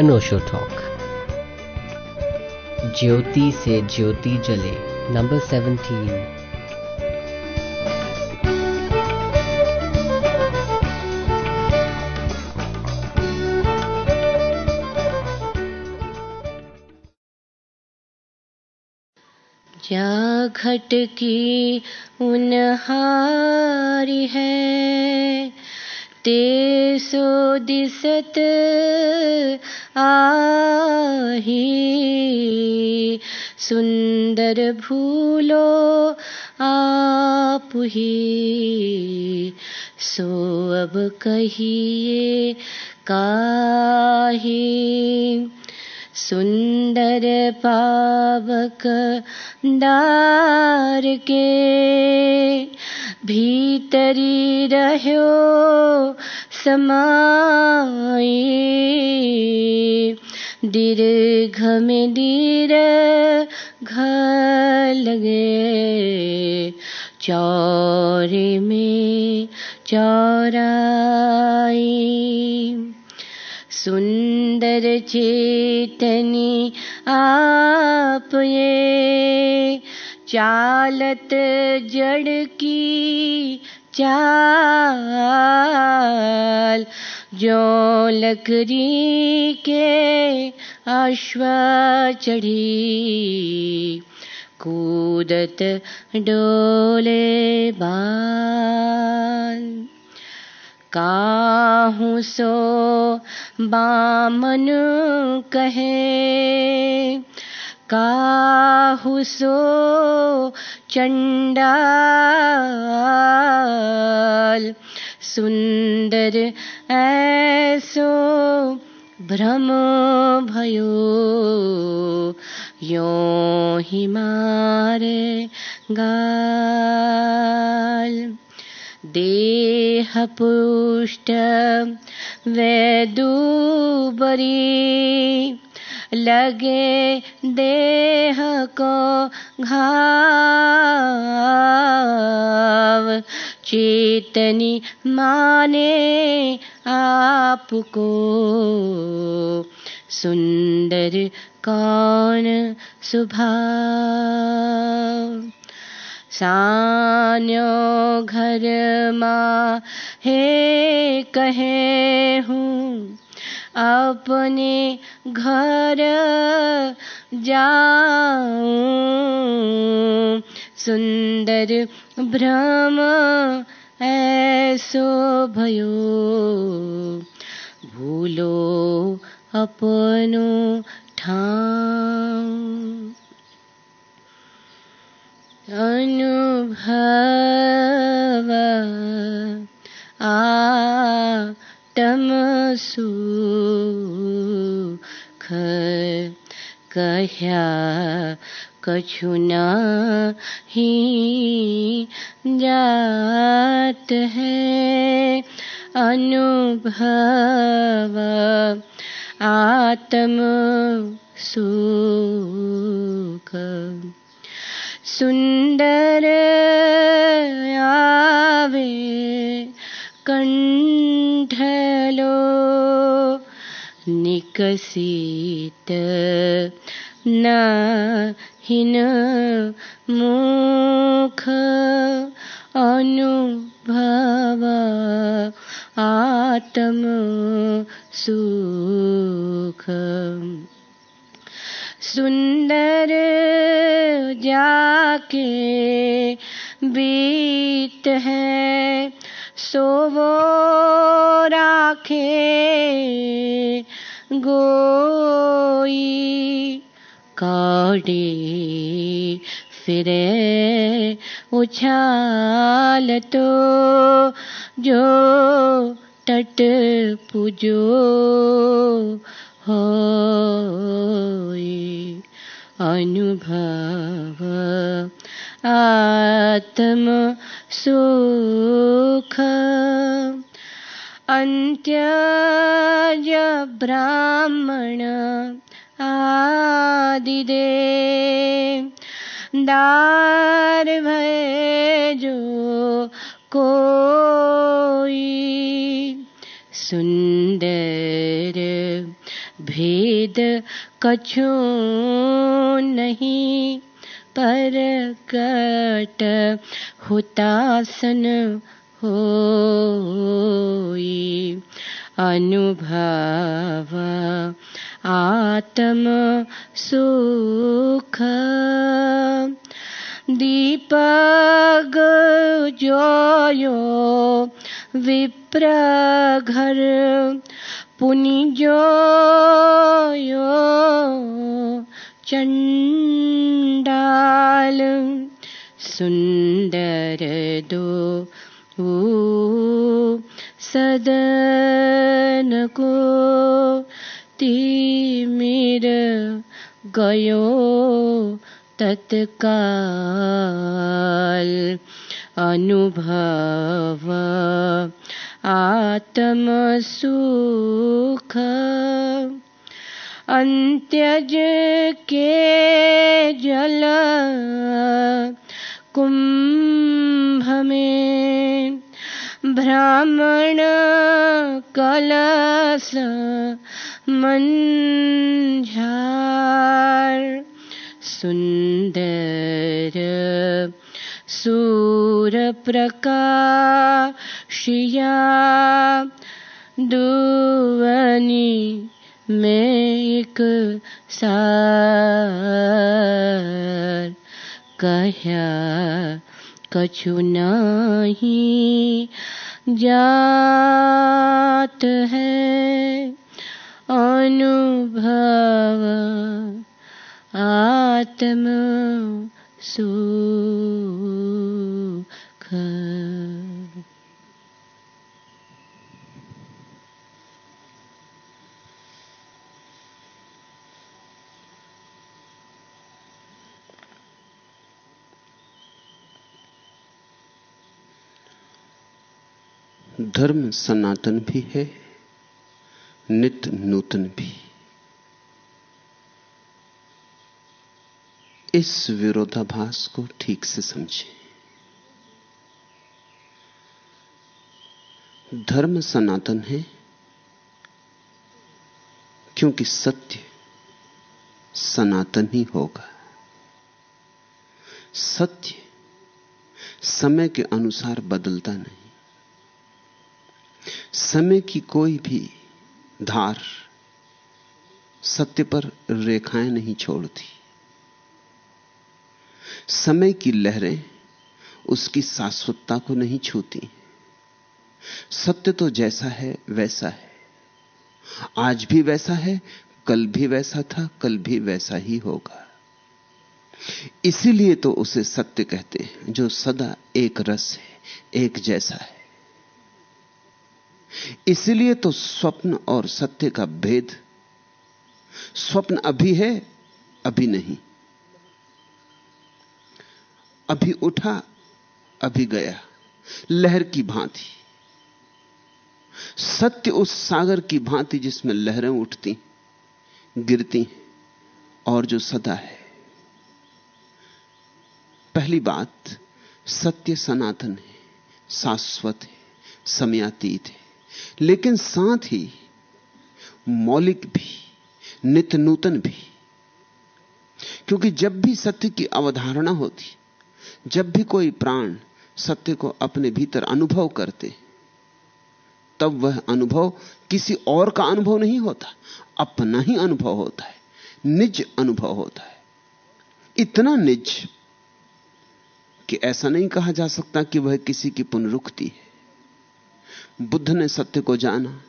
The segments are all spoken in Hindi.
अनोशो टॉक ज्योति से ज्योति जले नंबर सेवनटीन क्या घट की उनहारी है? ते सो दिसत आही। सुंदर भूलो आप ही। सो अब कहिए काहे? सुंदर पावक दार के भीतरी रहो समाई। दीर्घ में दीर लगे चौरे में चौराई। सुंदर चेतनी आप ये चालत जड़ की चाल, जो लकड़ी के अश्व चढ़ी, कूदत डोले बाल। काहू सो बामन कहे। काहू सो चंडाल सुंदर ऐसो भ्रम भयो। यो ही मारे गाल। देहपुष्ट वैदुबरी लगे देह को घाव। चेतनी माने आपको। सुंदर कौन सुभाव? सान्यो घर माँ हे कहे हूँ, अपने घर जाऊँ। सुंदर भ्रम ऐसो भयो, भूलो अपनो ठाम अनुभव आत्मसुख। कह्या कछु ही जात है अनुभव आत्म सुख सुंदर आवे कंठलो निकसित न हिन मुख अनुभव आत्म सुख। सुंदर जाके बीत है, सो वो राखे गोई काटे, फिरे उछाल तो जो तट पूजो अनुभव आत्म सुख अन्त्यज ब्राह्मण आदिदे दार भय जो कोई सुंदर कछु नहीं पर कट हुतासन हो अनुभव आत्म सुख। दीपक जोयो विप्र पुनि चंडाल सुंदर दो सदन को तिमिर गयो तत्काल अनुभव आत्म सुख अंत्यज के जल कुंभ में ब्राह्मण कलश सुंदर सूर प्रकाशिया दुवनी में एक सार। कह्या कछु नहीं जात है अनुभव आत्म सुख। धर्म सनातन भी है नित्य नूतन भी। इस विरोधाभास को ठीक से समझें। धर्म सनातन है, क्योंकि सत्य सनातन ही होगा। सत्य समय के अनुसार बदलता नहीं। समय की कोई भी धार सत्य पर रेखाएँ नहीं छोड़ती। समय की लहरें उसकी शाश्वतता को नहीं छूती। सत्य तो जैसा है, वैसा है। आज भी वैसा है, कल भी वैसा था, कल भी वैसा ही होगा। इसीलिए तो उसे सत्य कहते हैं, जो सदा एक रस है, एक जैसा है। इसलिए तो स्वप्न और सत्य का भेद, स्वप्न अभी है, अभी नहीं। अभी उठा, अभी गया, लहर की भांति। सत्य उस सागर की भांति जिसमें लहरें उठती, गिरती और जो सदा है। पहली बात, सत्य सनातन है, शाश्वत है, समयातीत है। लेकिन साथ ही मौलिक भी, नित्य नूतन भी। क्योंकि जब भी सत्य की अवधारणा होती, जब भी कोई प्राण सत्य को अपने भीतर अनुभव करते, तब वह अनुभव किसी और का अनुभव नहीं होता, अपना ही अनुभव होता है, निज अनुभव होता है। इतना निज कि ऐसा नहीं कहा जा सकता कि वह किसी की पुनरुक्ति है। बुद्ध ने सत्य को जाना,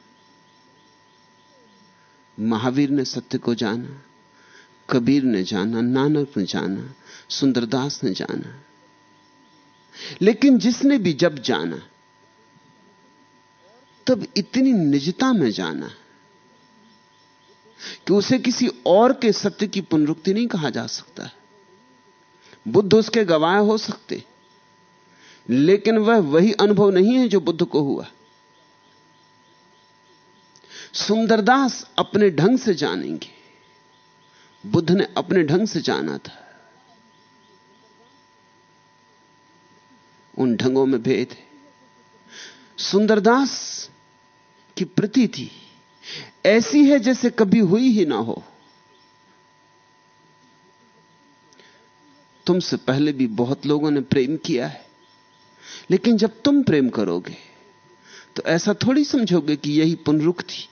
महावीर ने सत्य को जाना, कबीर ने जाना, नानक ने जाना, सुंदरदास ने जाना। लेकिन जिसने भी जब जाना, तब इतनी निजता में जाना कि उसे किसी और के सत्य की पुनरुक्ति नहीं कहा जा सकता। बुद्ध उसके गवाह हो सकते, लेकिन वह वही अनुभव नहीं है जो बुद्ध को हुआ। सुंदरदास अपने ढंग से जानेंगे। बुद्ध ने अपने ढंग से जाना था। उन ढंगों में भेद है। सुंदरदास की प्रति थी ऐसी है जैसे कभी हुई ही ना हो। तुमसे पहले भी बहुत लोगों ने प्रेम किया है, लेकिन जब तुम प्रेम करोगे तो ऐसा थोड़ी समझोगे कि यही पुनरुक्ति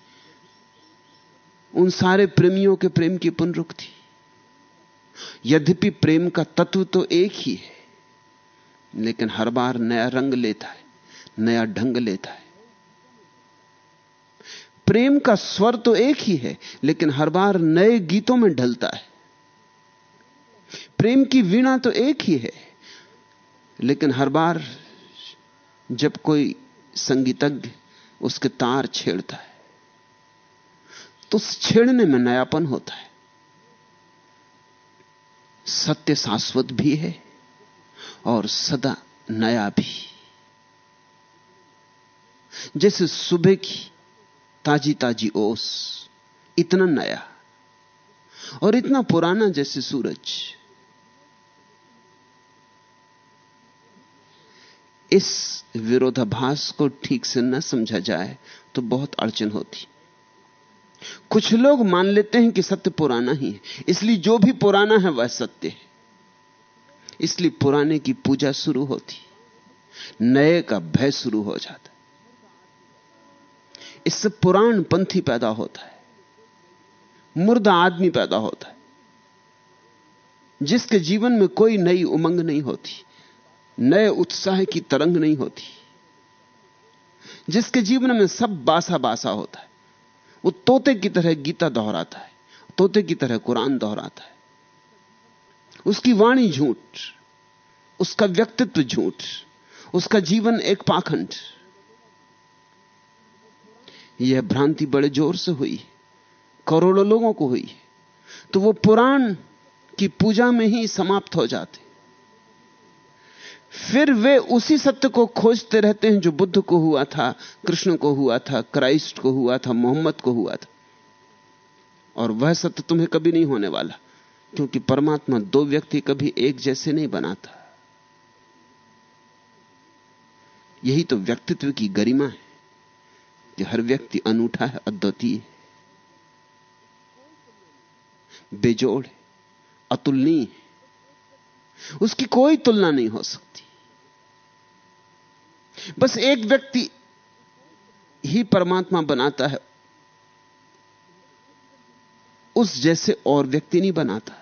उन सारे प्रेमियों के प्रेम की पुनरुक्ति। यद्यपि प्रेम का तत्व तो एक ही है, लेकिन हर बार नया रंग लेता है, नया ढंग लेता है। प्रेम का स्वर तो एक ही है, लेकिन हर बार नए गीतों में ढलता है। प्रेम की वीणा तो एक ही है, लेकिन हर बार जब कोई संगीतज्ञ उसके तार छेड़ता है। तो छेड़ने में नयापन होता है। सत्य शाश्वत भी है और सदा नया भी। जैसे सुबह की ताजी ताजी ओस, इतना नया और इतना पुराना जैसे सूरज। इस विरोधाभास को ठीक से न समझा जाए तो बहुत अड़चन होती। कुछ लोग मान लेते हैं कि सत्य पुराना ही है। इसलिए जो भी पुराना है, वह सत्य है। इसलिए पुराने की पूजा शुरू होती नए का भय शुरू हो जाता इससे पुराण पंथी पैदा होता है। मुर्दा आदमी पैदा होता है। जिसके जीवन में कोई नई उमंग नहीं होती, नए उत्साह की तरंग नहीं होती। जिसके जीवन में सब बासा बासा होता है। वो तोते की तरह गीता दोहराता है, तोते की तरह कुरान दोहराता है। उसकी वाणी झूठ, उसका व्यक्तित्व झूठ, उसका जीवन एक पाखंड। यह भ्रांति बड़े ज़ोर से हुई, करोड़ों लोगों को हुई तो वो पुराण की पूजा में ही समाप्त हो जाते। फिर वे उसी सत्य को खोजते रहते हैं जो बुद्ध को हुआ था, कृष्ण को हुआ था, क्राइस्ट को हुआ था, मोहम्मद को हुआ था। और वह सत्य तुम्हें कभी नहीं होने वाला, क्योंकि परमात्मा दो व्यक्ति कभी एक जैसे नहीं बनाता। यही तो व्यक्तित्व की गरिमा है, कि हर व्यक्ति अनूठा है, अद्वितीय है। बेजोड़ है, अतुलनीय है। उसकी कोई तुलना नहीं हो सकती। बस एक व्यक्ति ही परमात्मा बनाता है। उस जैसे और व्यक्ति नहीं बनाता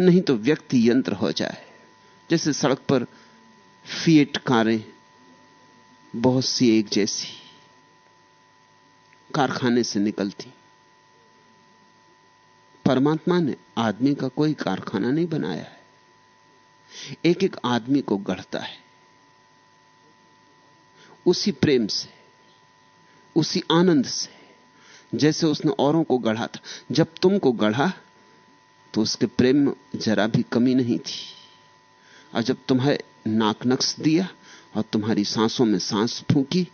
नहीं तो व्यक्ति यंत्र हो जाए। जैसे सड़क पर फिएट कारें बहुत सी एक जैसी कारखाने से निकलती। परमात्मा ने आदमी का कोई कारखाना नहीं बनाया है। एक एक आदमी को गढ़ता है। उसी प्रेम से, उसी आनंद से, जैसे उसने औरों को गढ़ा था। जब तुमको गढ़ा तो उसके प्रेम में जरा भी कमी नहीं थी। और जब तुम्हें नाक नक्श दिया और तुम्हारी सांसों में सांस फूकी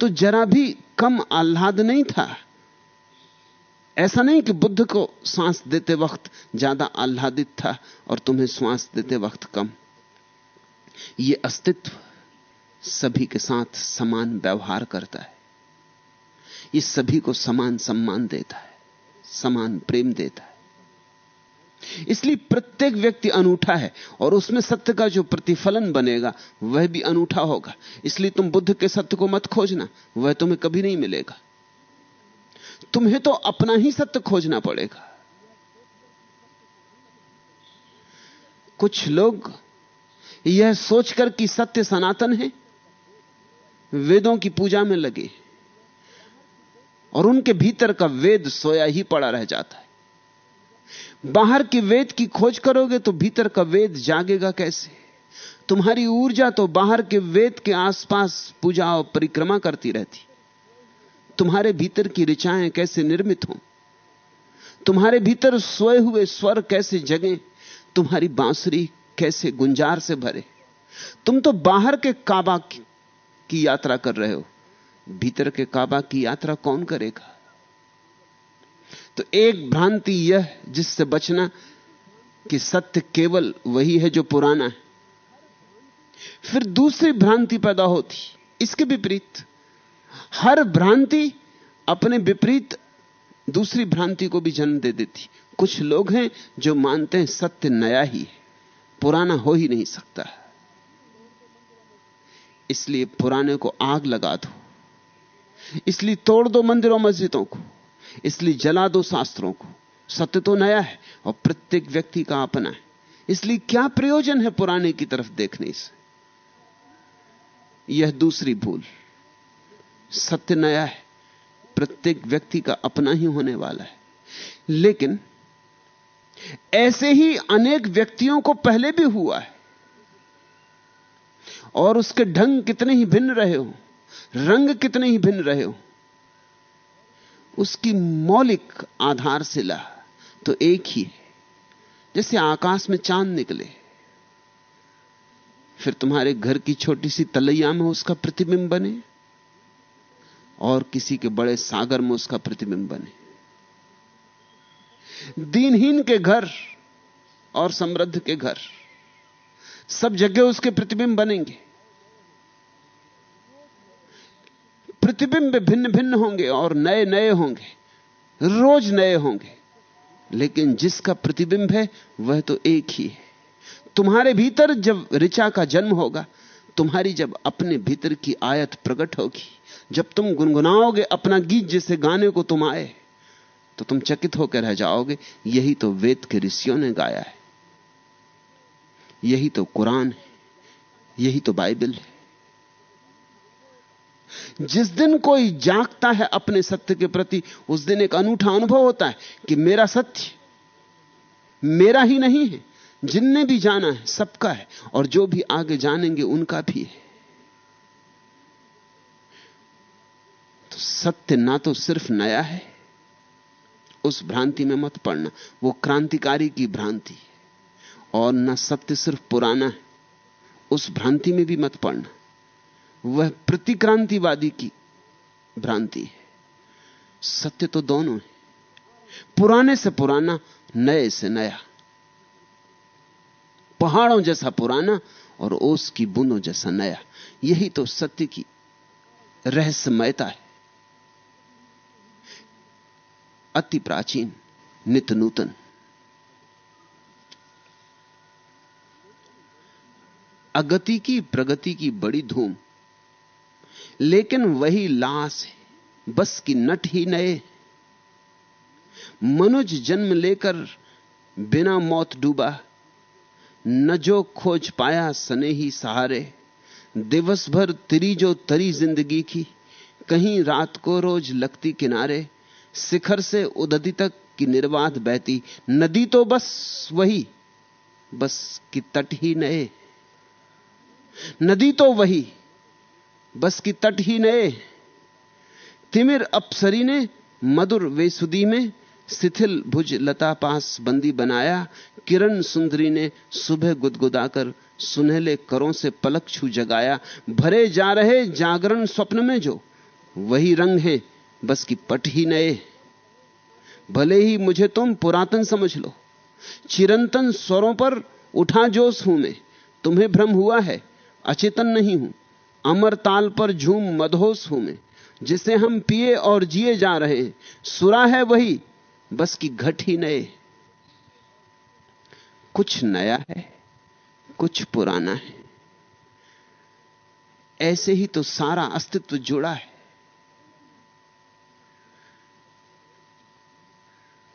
तो जरा भी कम आह्लाद नहीं था। ऐसा नहीं कि बुद्ध को सांस देते वक्त ज़्यादा आह्लादित था और तुम्हें श्वास देते वक्त कम। यह अस्तित्व सभी के साथ समान व्यवहार करता है। ये सभी को समान सम्मान देता है, समान प्रेम देता है। इसलिए प्रत्येक व्यक्ति अनूठा है और उसमें सत्य का जो प्रतिफलन बनेगा, वह भी अनूठा होगा। इसलिए तुम बुद्ध के सत्य को मत खोजना, वह तुम्हें कभी नहीं मिलेगा। तुम्हें तो अपना ही सत्य खोजना पड़ेगा। कुछ लोग यह सोचकर कि सत्य सनातन है, वेदों की पूजा में लगे और उनके भीतर का वेद सोया ही पड़ा रह जाता है। बाहर के वेद की खोज करोगे तो भीतर का वेद जागेगा कैसे? तुम्हारी ऊर्जा तो बाहर के वेद के आसपास पूजा और परिक्रमा करती रहती। तुम्हारे भीतर की ऋचाएँ कैसे निर्मित हों? तुम्हारे भीतर सोए हुए स्वर कैसे जगे? तुम्हारी बांसुरी कैसे गुंजार से भरे? तुम तो बाहर के काबा की यात्रा कर रहे हो। भीतर के काबा की यात्रा कौन करेगा? तो एक भ्रांति यह जिससे बचना कि सत्य केवल वही है जो पुराना है। फिर दूसरी भ्रांति पैदा होती, इसके विपरीत। हर भ्रांति अपने विपरीत दूसरी भ्रांति को भी जन्म दे देती। कुछ लोग हैं जो मानते हैं सत्य नया ही है, पुराना हो ही नहीं सकता। इसलिए पुराने को आग लगा दो। इसलिए तोड़ दो मंदिरों, मस्जिदों को। इसलिए जला दो शास्त्रों को। सत्य तो नया है और प्रत्येक व्यक्ति का अपना है। इसलिए क्या प्रयोजन है पुराने की तरफ़ देखने से? यह दूसरी भूल। सत्य नया है। प्रत्येक व्यक्ति का अपना ही होने वाला है। लेकिन ऐसे ही अनेक व्यक्तियों को पहले भी हुआ है। और उसके ढंग कितने ही भिन्न रहे हो, रंग कितने ही भिन्न रहे हो, उसकी मौलिक आधारशिला तो एक ही है। जैसे आकाश में चाँद निकले, फिर तुम्हारे घर की छोटी सी तलैया में उसका प्रतिबिंब बने और किसी के बड़े सागर में उसका प्रतिबिंब बने। दीनहीन के घर और समृद्ध के घर, सब जगह उसके प्रतिबिंब बनेंगे। प्रतिबिंब भिन्न भिन्न होंगे और नए नए होंगे, रोज नए होंगे। लेकिन जिसका प्रतिबिंब है, वह तो एक ही है। तुम्हारे भीतर जब ऋचा का जन्म होगा, तुम्हारी जब अपने भीतर की आयत प्रकट होगी। जब तुम गुनगुनाओगे अपना गीत जिसे गाने को तुम आए तो तुम चकित होकर रह जाओगे। यही तो वेद के ऋषियों ने गाया है। यही तो कुरान है। यही तो बाइबल है। जिस दिन कोई जागता है अपने सत्य के प्रति, उस दिन एक अनूठा अनुभव होता है कि मेरा सत्य मेरा ही नहीं है। जिनने भी जाना है, सबका है, और जो भी आगे जानेंगे, उनका भी है। तो सत्य ना तो सिर्फ़ नया है। उस भ्रांति में मत पड़ना। वो क्रांतिकारी की भ्रांति है। और न सत्य सिर्फ़ पुराना है। उस भ्रांति में भी मत पड़ना। वह प्रतिक्रांतिवादी की भ्रांति है। सत्य तो दोनों है। पुराने से पुराना, नए से नया। पहाड़ों जैसा पुराना और ओस की बूंदों जैसा नया। यही तो सत्य की रहस्यमयता है। अति प्राचीन, नित नूतन। अगति की प्रगति की बड़ी धूम, लेकिन वही लाश है, बस की नट ही नए। मनुज जन्म लेकर बिना मौत डूबा, न जो खोज पाया सने ही सहारे। दिवस भर तिरी जो तरी ज़िंदगी की, कहीं रात को रोज लगती किनारे। शिखर से उदति तक की निर्वाध बहती। नदी तो बस वही, बस की तट ही नए। नदी तो वही, बस की तट ही नए। तिमिर अप्सरी ने मधुर वेसुदी में शिथिल भुज लता पास बंदी बनाया। किरण सुंदरी ने सुबह गुदगुदाकर सुनहले करों से पलक छू जगाया। भरे जा रहे जागरण स्वप्न में जो, वही रंग है। बस की पट ही नए। भले ही मुझे तुम पुरातन समझ लो, चिरंतन स्वरों पर उठा जोश हूँ मैं। तुम्हें भ्रम हुआ है, अचेतन नहीं हूँ। अमर ताल पर झूम मधोस हूँ मैं, जिसे हम पिए और जिए जा रहे हैं। सुरा है वही, बस की घट ही नए। कुछ नया है, कुछ पुराना है। ऐसे ही तो सारा अस्तित्व जुड़ा है।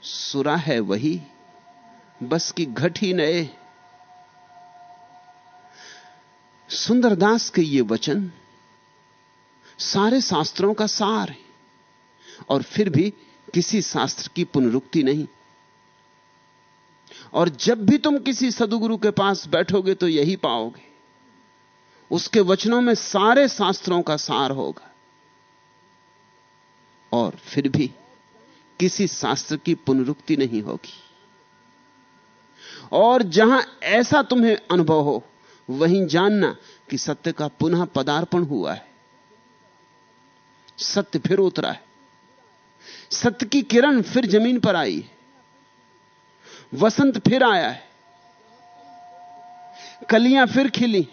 सुरा है वही, बस की घट ही नए। सुंदरदास के ये वचन सारे शास्त्रों का सार है, और फिर भी किसी शास्त्र की पुनरुक्ति नहीं। और जब भी तुम किसी सदुगुरु के पास बैठोगे तो यही पाओगे, उसके वचनों में सारे शास्त्रों का सार होगा, और फिर भी किसी शास्त्र की पुनरुक्ति नहीं होगी। और जहाँ ऐसा तुम्हें अनुभव हो, वहीं जानना कि सत्य का पुनः पदार्पण हुआ है। सत्य फिर उतरा है। सत्य की किरण फिर ज़मीन पर आई है। वसंत फिर आया है। कलियाँ फिर खिली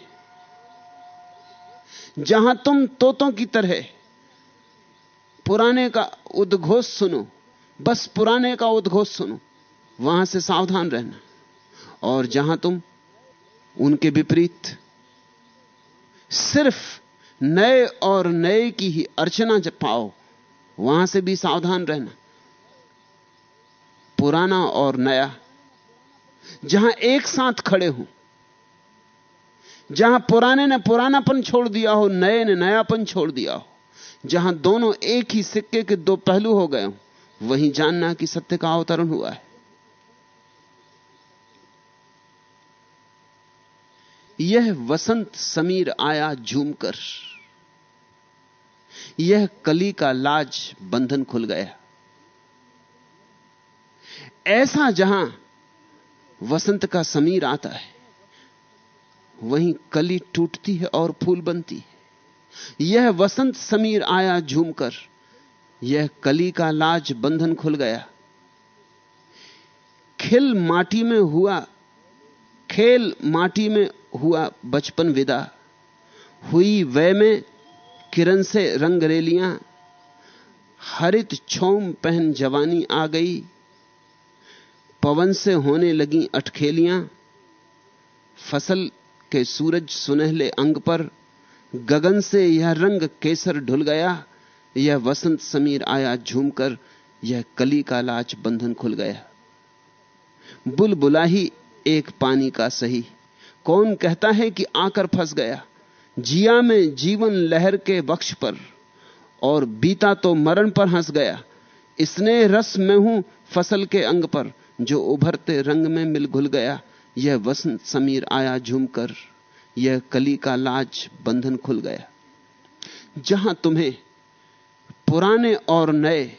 जहाँ तुम तोतों की तरह, पुराने का उद्घोष सुनो बस पुराने का उद्घोष सुनो। वहाँ से सावधान रहना। और जहाँ तुम, उनके विपरीत। सिर्फ़ नए और नए की ही अर्चना जब पाओ, वहाँ से भी सावधान रहना। पुराना और नया। जहाँ एक साथ खड़े हो। जहाँ पुराने ने पुरानापन छोड़ दिया हो, नए ने नयापन छोड़ दिया हो। जहाँ दोनों एक ही सिक्के के दो पहलू हो गए हो। वहीं जानना कि सत्य का अवतरण हुआ है। यह वसंत समीर आया झूमकर। यह कली का लाज बंधन खुल गया। ऐसा जहाँ वसंत का समीर आता है, वहीं कली टूटती है और फूल बनती है। यह वसंत समीर आया झूमकर। यह कली का लाज बंधन खुल गया। खिल माटी में हुआ, खेल माटी में हुआ बचपन विदा। हुई वह में किरण से रंग रेलियाँ, हरित छोम पहन जवानी आ गई। पवन से होने लगी अटखेलियाँ फ़सल के सूरज सुनहले अंग पर, गगन से यह रंग केसर ढुल गया। यह वसंत समीर आया झूमकर, यह कली का लाच बंधन खुल गया। बुलबुला ही एक पानी का सही। कौन कहता है कि आकर फंस गया? जिया में जीवन लहर के बक्ष पर, और बीता तो मरण पर हंस गया। इसने रस में हूँ फ़सल के अंग पर, जो उभरते रंग में मिल घुल गया। यह वसंत समीर आया झूमकर, यह कली का लाज बंधन खुल गया। जहाँ तुम्हें पुराने और नए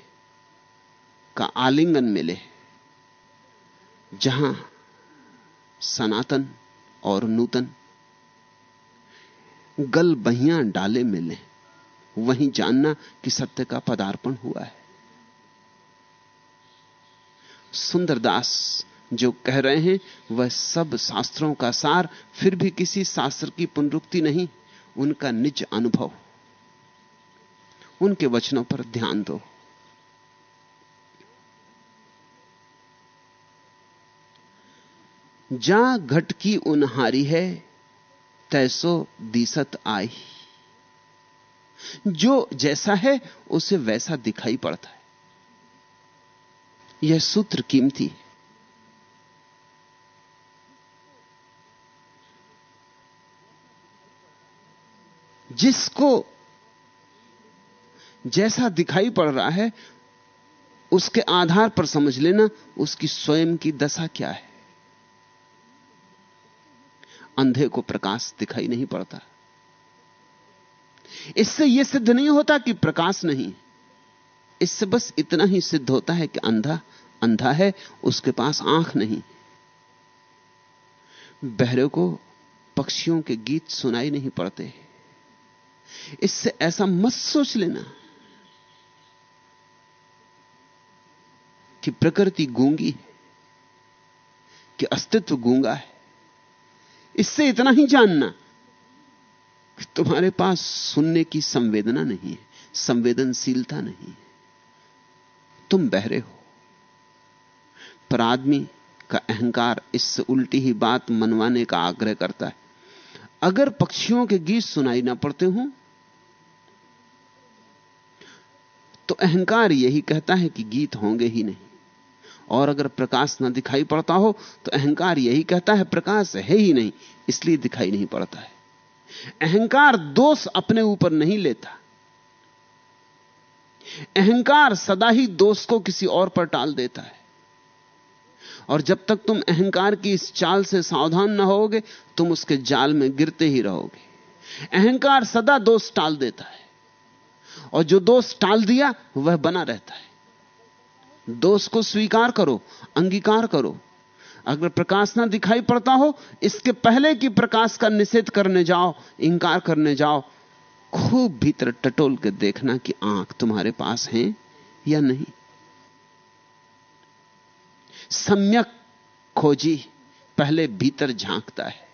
का आलिंगन मिले, जहाँ सनातन और नूतन गल बहिया डाले मिले, वहीं जानना कि सत्य का पदार्पण हुआ है। सुंदरदास जो कह रहे हैं, वह सब शास्त्रों का सार, फिर भी किसी शास्त्र की पुनरुक्ति नहीं, उनका निज अनुभव। उनके वचनों पर ध्यान दो। जा घट की उनहारी है तैसो दीसत आई। जो जैसा है, उसे वैसा दिखाई पड़ता है। यह सूत्र कीमती जिसको जैसा दिखाई पड़ रहा है, उसके आधार पर समझ लेना उसकी स्वयं की दशा क्या है। अंधे को प्रकाश दिखाई नहीं पड़ता। इससे यह सिद्ध नहीं होता कि प्रकाश नहीं। इससे बस इतना ही सिद्ध होता है कि अंधा अंधा है, उसके पास आँख नहीं। बहरे को पक्षियों के गीत सुनाई नहीं पड़ते। इससे ऐसा मत सोच लेना कि प्रकृति गूँगी कि अस्तित्व गूँगा है। इससे इतना ही जानना कि तुम्हारे पास सुनने की संवेदना नहीं है, संवेदनशीलता नहीं है। तुम बहरे हो। पर आदमी का अहंकार इससे उल्टी ही बात मनवाने का आग्रह करता है। अगर पक्षियों के गीत सुनाई ना पड़ते हो तो अहंकार यही कहता है कि गीत होंगे ही नहीं। और अगर प्रकाश ना दिखाई पड़ता हो तो अहंकार यही कहता है, प्रकाश है ही नहीं, इसलिए दिखाई नहीं पड़ता है। अहंकार दोष अपने ऊपर नहीं लेता। अहंकार सदा ही दोष को किसी और पर टाल देता है। और जब तक तुम अहंकार की इस चाल से सावधान ना होगे, तुम उसके जाल में गिरते ही रहोगे। अहंकार सदा दोष टाल देता है। और जो दोष टाल दिया, वह बना रहता है। दोष को स्वीकार करो, अंगीकार करो। अगर प्रकाश ना दिखाई पड़ता हो, इसके पहले कि प्रकाश का निषेध करने जाओ, इंकार करने जाओ, खूब भीतर टटोल के देखना कि आँख तुम्हारे पास है या नहीं। सम्यक खोजी पहले भीतर झांकता है।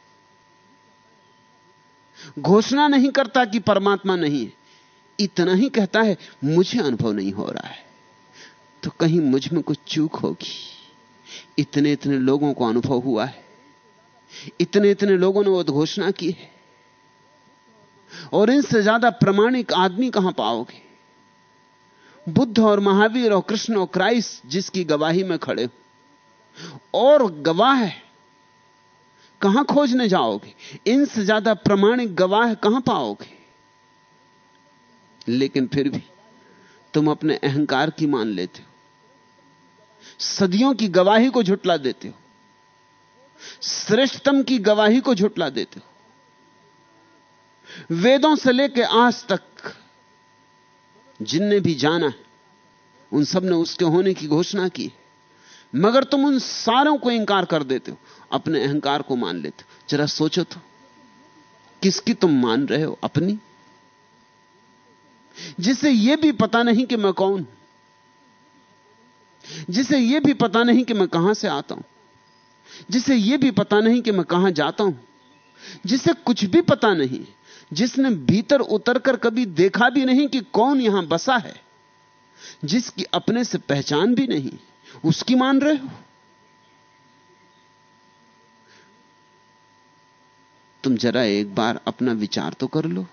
घोषणा नहीं करता कि परमात्मा नहीं है। इतना ही कहता है, मुझे अनुभव नहीं हो रहा है। तो कहीं मुझमें कुछ चूक होगी। इतने इतने लोगों को अनुभव हुआ है। इतने इतने लोगों ने उद्घोषणा की है। और इनसे ज़्यादा प्रमाणिक आदमी कहाँ पाओगे? बुद्ध और महावीर और कृष्ण और क्राइस्ट जिसकी गवाही में खड़े हो। और गवाह है कहाँ खोजने जाओगे? इनसे ज़्यादा प्रमाणिक गवाह कहाँ पाओगे? लेकिन फिर भी तुम अपने अहंकार की मान लेते हो। सदियों की गवाही को झुटला देते हो। श्रेष्ठतम की गवाही को झुटला देते हो। वेदों से लेकर आज तक जिनने भी जाना है, उन सबने उसके होने की घोषणा की मगर तुम उन सारों को इंकार कर देते हो, अपने अहंकार को मान लेते हो। जरा सोचो तो किसकी तुम मान रहे हो अपनी? जिसे यह भी पता नहीं कि मैं कौन जिसे यह भी पता नहीं कि मैं कहाँ से आता हूँ, जिसे यह भी पता नहीं कि मैं कहाँ जाता हूँ, जिसे कुछ भी पता नहीं, जिसने भीतर उतरकर कभी देखा भी नहीं कि कौन यहाँ बसा है, जिसकी अपने से पहचान भी नहीं, उसकी मान रहे हो? तुम जरा एक बार अपना विचार तो कर लो।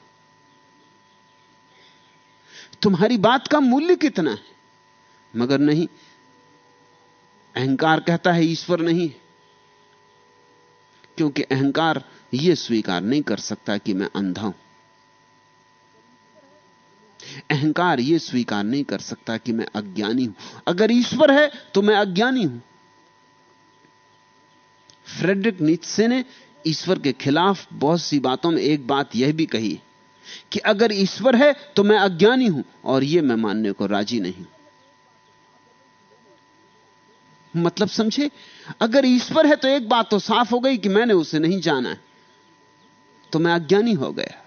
तुम्हारी बात का मूल्य कितना है? मगर नहीं अहंकार कहता है, ईश्वर नहीं क्योंकि अहंकार यह स्वीकार नहीं कर सकता कि मैं अंधा हूँ। अहंकार यह स्वीकार नहीं कर सकता कि मैं अज्ञानी हूँ। अगर ईश्वर है तो मैं अज्ञानी हूँ। फ्रेडरिक नीत्से ने ईश्वर के खिलाफ बहुत सी बातों में एक बात यह भी कही कि अगर ईश्वर है तो मैं अज्ञानी हूँ, और यह मैं मानने को राज़ी नहीं मतलब समझे? अगर ईश्वर है तो एक बात तो साफ़ हो गई कि मैंने उसे नहीं जाना है। तो मैं अज्ञानी हो गया।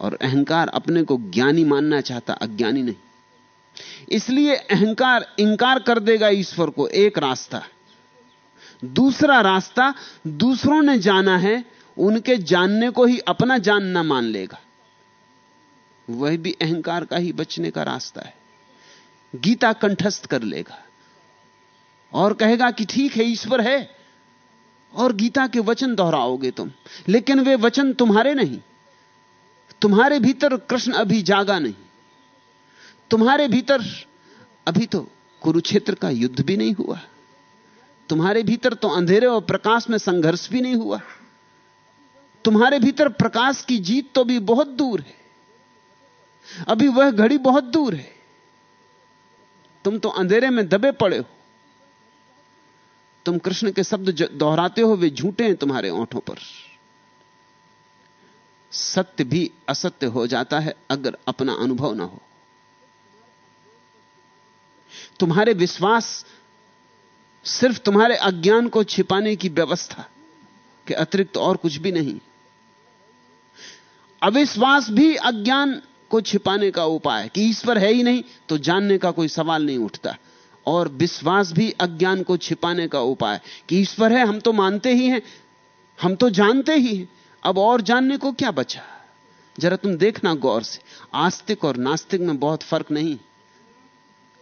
और अहंकार अपने को ज्ञानी मानना चाहता, अज्ञानी नहीं। इसलिए अहंकार इंकार कर देगा ईश्वर को, एक रास्ता। दूसरा रास्ता, दूसरों ने जाना है, उनके जानने को ही अपना जानना मान लेगा। वह भी अहंकार का ही बचने का रास्ता है। गीता कंठस्थ कर लेगा। और कहेगा कि ठीक है, ईश्वर है। और गीता के वचन दोहराओगे तुम। लेकिन वे वचन तुम्हारे नहीं। तुम्हारे भीतर कृष्ण अभी जागा नहीं। तुम्हारे भीतर अभी तो कुरुक्षेत्र का युद्ध भी नहीं हुआ। तुम्हारे भीतर तो अंधेरे और प्रकाश में संघर्ष भी नहीं हुआ। तुम्हारे भीतर प्रकाश की जीत तो भी बहुत दूर है। अभी वह घड़ी बहुत दूर है। तुम तो अंधेरे में दबे पड़े हो। तुम कृष्ण के शब्द दोहराते हो, वे झूठे हैं तुम्हारे ओंठों पर। सत्य भी असत्य हो जाता है अगर अपना अनुभव ना हो। तुम्हारे विश्वास सिर्फ़ तुम्हारे अज्ञान को छिपाने की व्यवस्था के अतिरिक्त और कुछ भी नहीं। अविश्वास भी अज्ञान को छिपाने का उपाय कि ईश्वर है ही नहीं तो जानने का कोई सवाल नहीं उठता। और विश्वास भी अज्ञान को छिपाने का उपाय कि ईश्वर है, हम तो मानते ही हैं, हम तो जानते ही हैं। अब और जानने को क्या बचा? जरा तुम देखना गौर से, आस्तिक और नास्तिक में बहुत फ़र्क नहीं।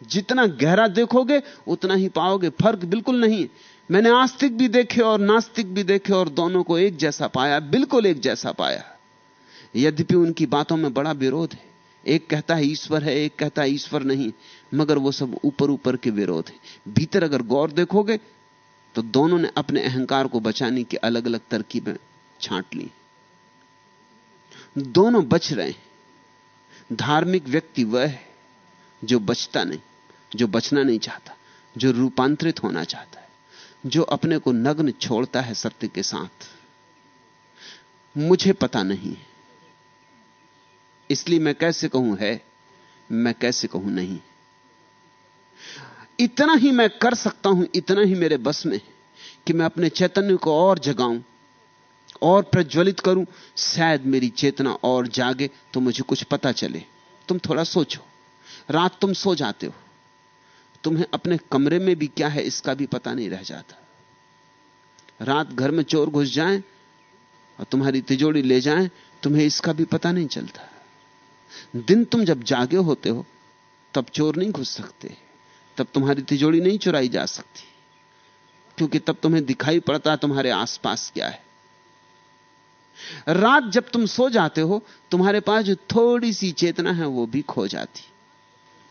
जितना गहरा देखोगे, उतना ही पाओगे फ़र्क बिल्कुल नहीं। मैंने आस्तिक भी देखे और नास्तिक भी देखे और दोनों को एक जैसा पाया, बिल्कुल एक जैसा पाया। यद्यपि उनकी बातों में बड़ा विरोध है। एक कहता है ईश्वर है, एक कहता है ईश्वर नहीं। मगर वो सब ऊपर ऊपर के विरोध है। भीतर अगर गौर देखोगे तो दोनों ने अपने अहंकार को बचाने की अलग अलग तरकीबें छांट ली। दोनों बच रहे हैं। धार्मिक व्यक्ति वह है जो बचता नहीं, जो बचना नहीं चाहता, जो रूपांतरित होना चाहता है, जो अपने को नग्न छोड़ता है सत्य के साथ। मुझे पता नहीं इसलिए मैं कैसे कहूँ है, मैं कैसे कहूँ नहीं इतना ही मैं कर सकता हूँ, इतना ही मेरे बस में कि मैं अपने चैतन्य को और जगाऊं, और प्रज्वलित करूँ, शायद मेरी चेतना और जागे तो मुझे कुछ पता चले। तुम थोड़ा सोचो, रात तुम सो जाते हो, तुम्हें अपने कमरे में भी क्या है इसका भी पता नहीं रह जाता। रात घर में चोर घुस जाए और तुम्हारी तिजोड़ी ले जाए, तुम्हें इसका भी पता नहीं चलता। दिन तुम जब जागे होते हो, तब चोर नहीं घुस सकते। तब तुम्हारी तिजोड़ी नहीं चुराई जा सकती। क्योंकि तब तुम्हें दिखाई पड़ता है तुम्हारे आसपास क्या है। रात जब तुम सो जाते हो, तुम्हारे पास जो थोड़ी सी चेतना है, वो भी खो जाती।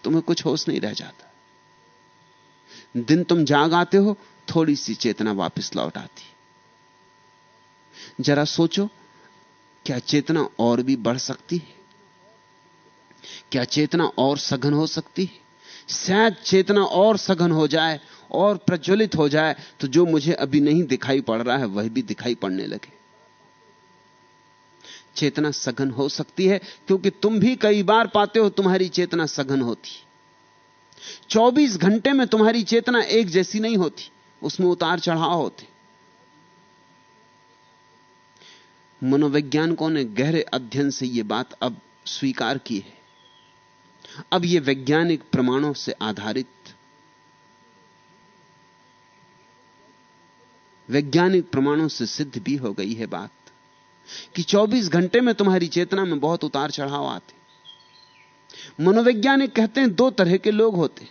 तुम्हें कुछ होश नहीं रह जाता। दिन तुम जाग आते हो थोड़ी सी चेतना वापस लौट आती। जरा सोचो, क्या चेतना और भी बढ़ सकती है? क्या चेतना और सघन हो सकती है? शायद चेतना और सघन हो जाए और प्रज्वलित हो जाए तो जो मुझे अभी नहीं दिखाई पड़ रहा है, वह भी दिखाई पड़ने लगे। चेतना सघन हो सकती है, क्योंकि तुम भी कई बार पाते हो, तुम्हारी चेतना सघन होती। 24 घंटे में तुम्हारी चेतना एक जैसी नहीं होती, उसमें उतार चढ़ाव होते। मनोवैज्ञानिकों ने गहरे अध्ययन से यह बात अब स्वीकार की है। अब यह वैज्ञानिक प्रमाणों से आधारित। वैज्ञानिक प्रमाणों से सिद्ध भी हो गई है बात कि 24 घंटे में तुम्हारी चेतना में बहुत उतार चढ़ाव आते। मनोवैज्ञानिक कहते हैं दो तरह के लोग होते।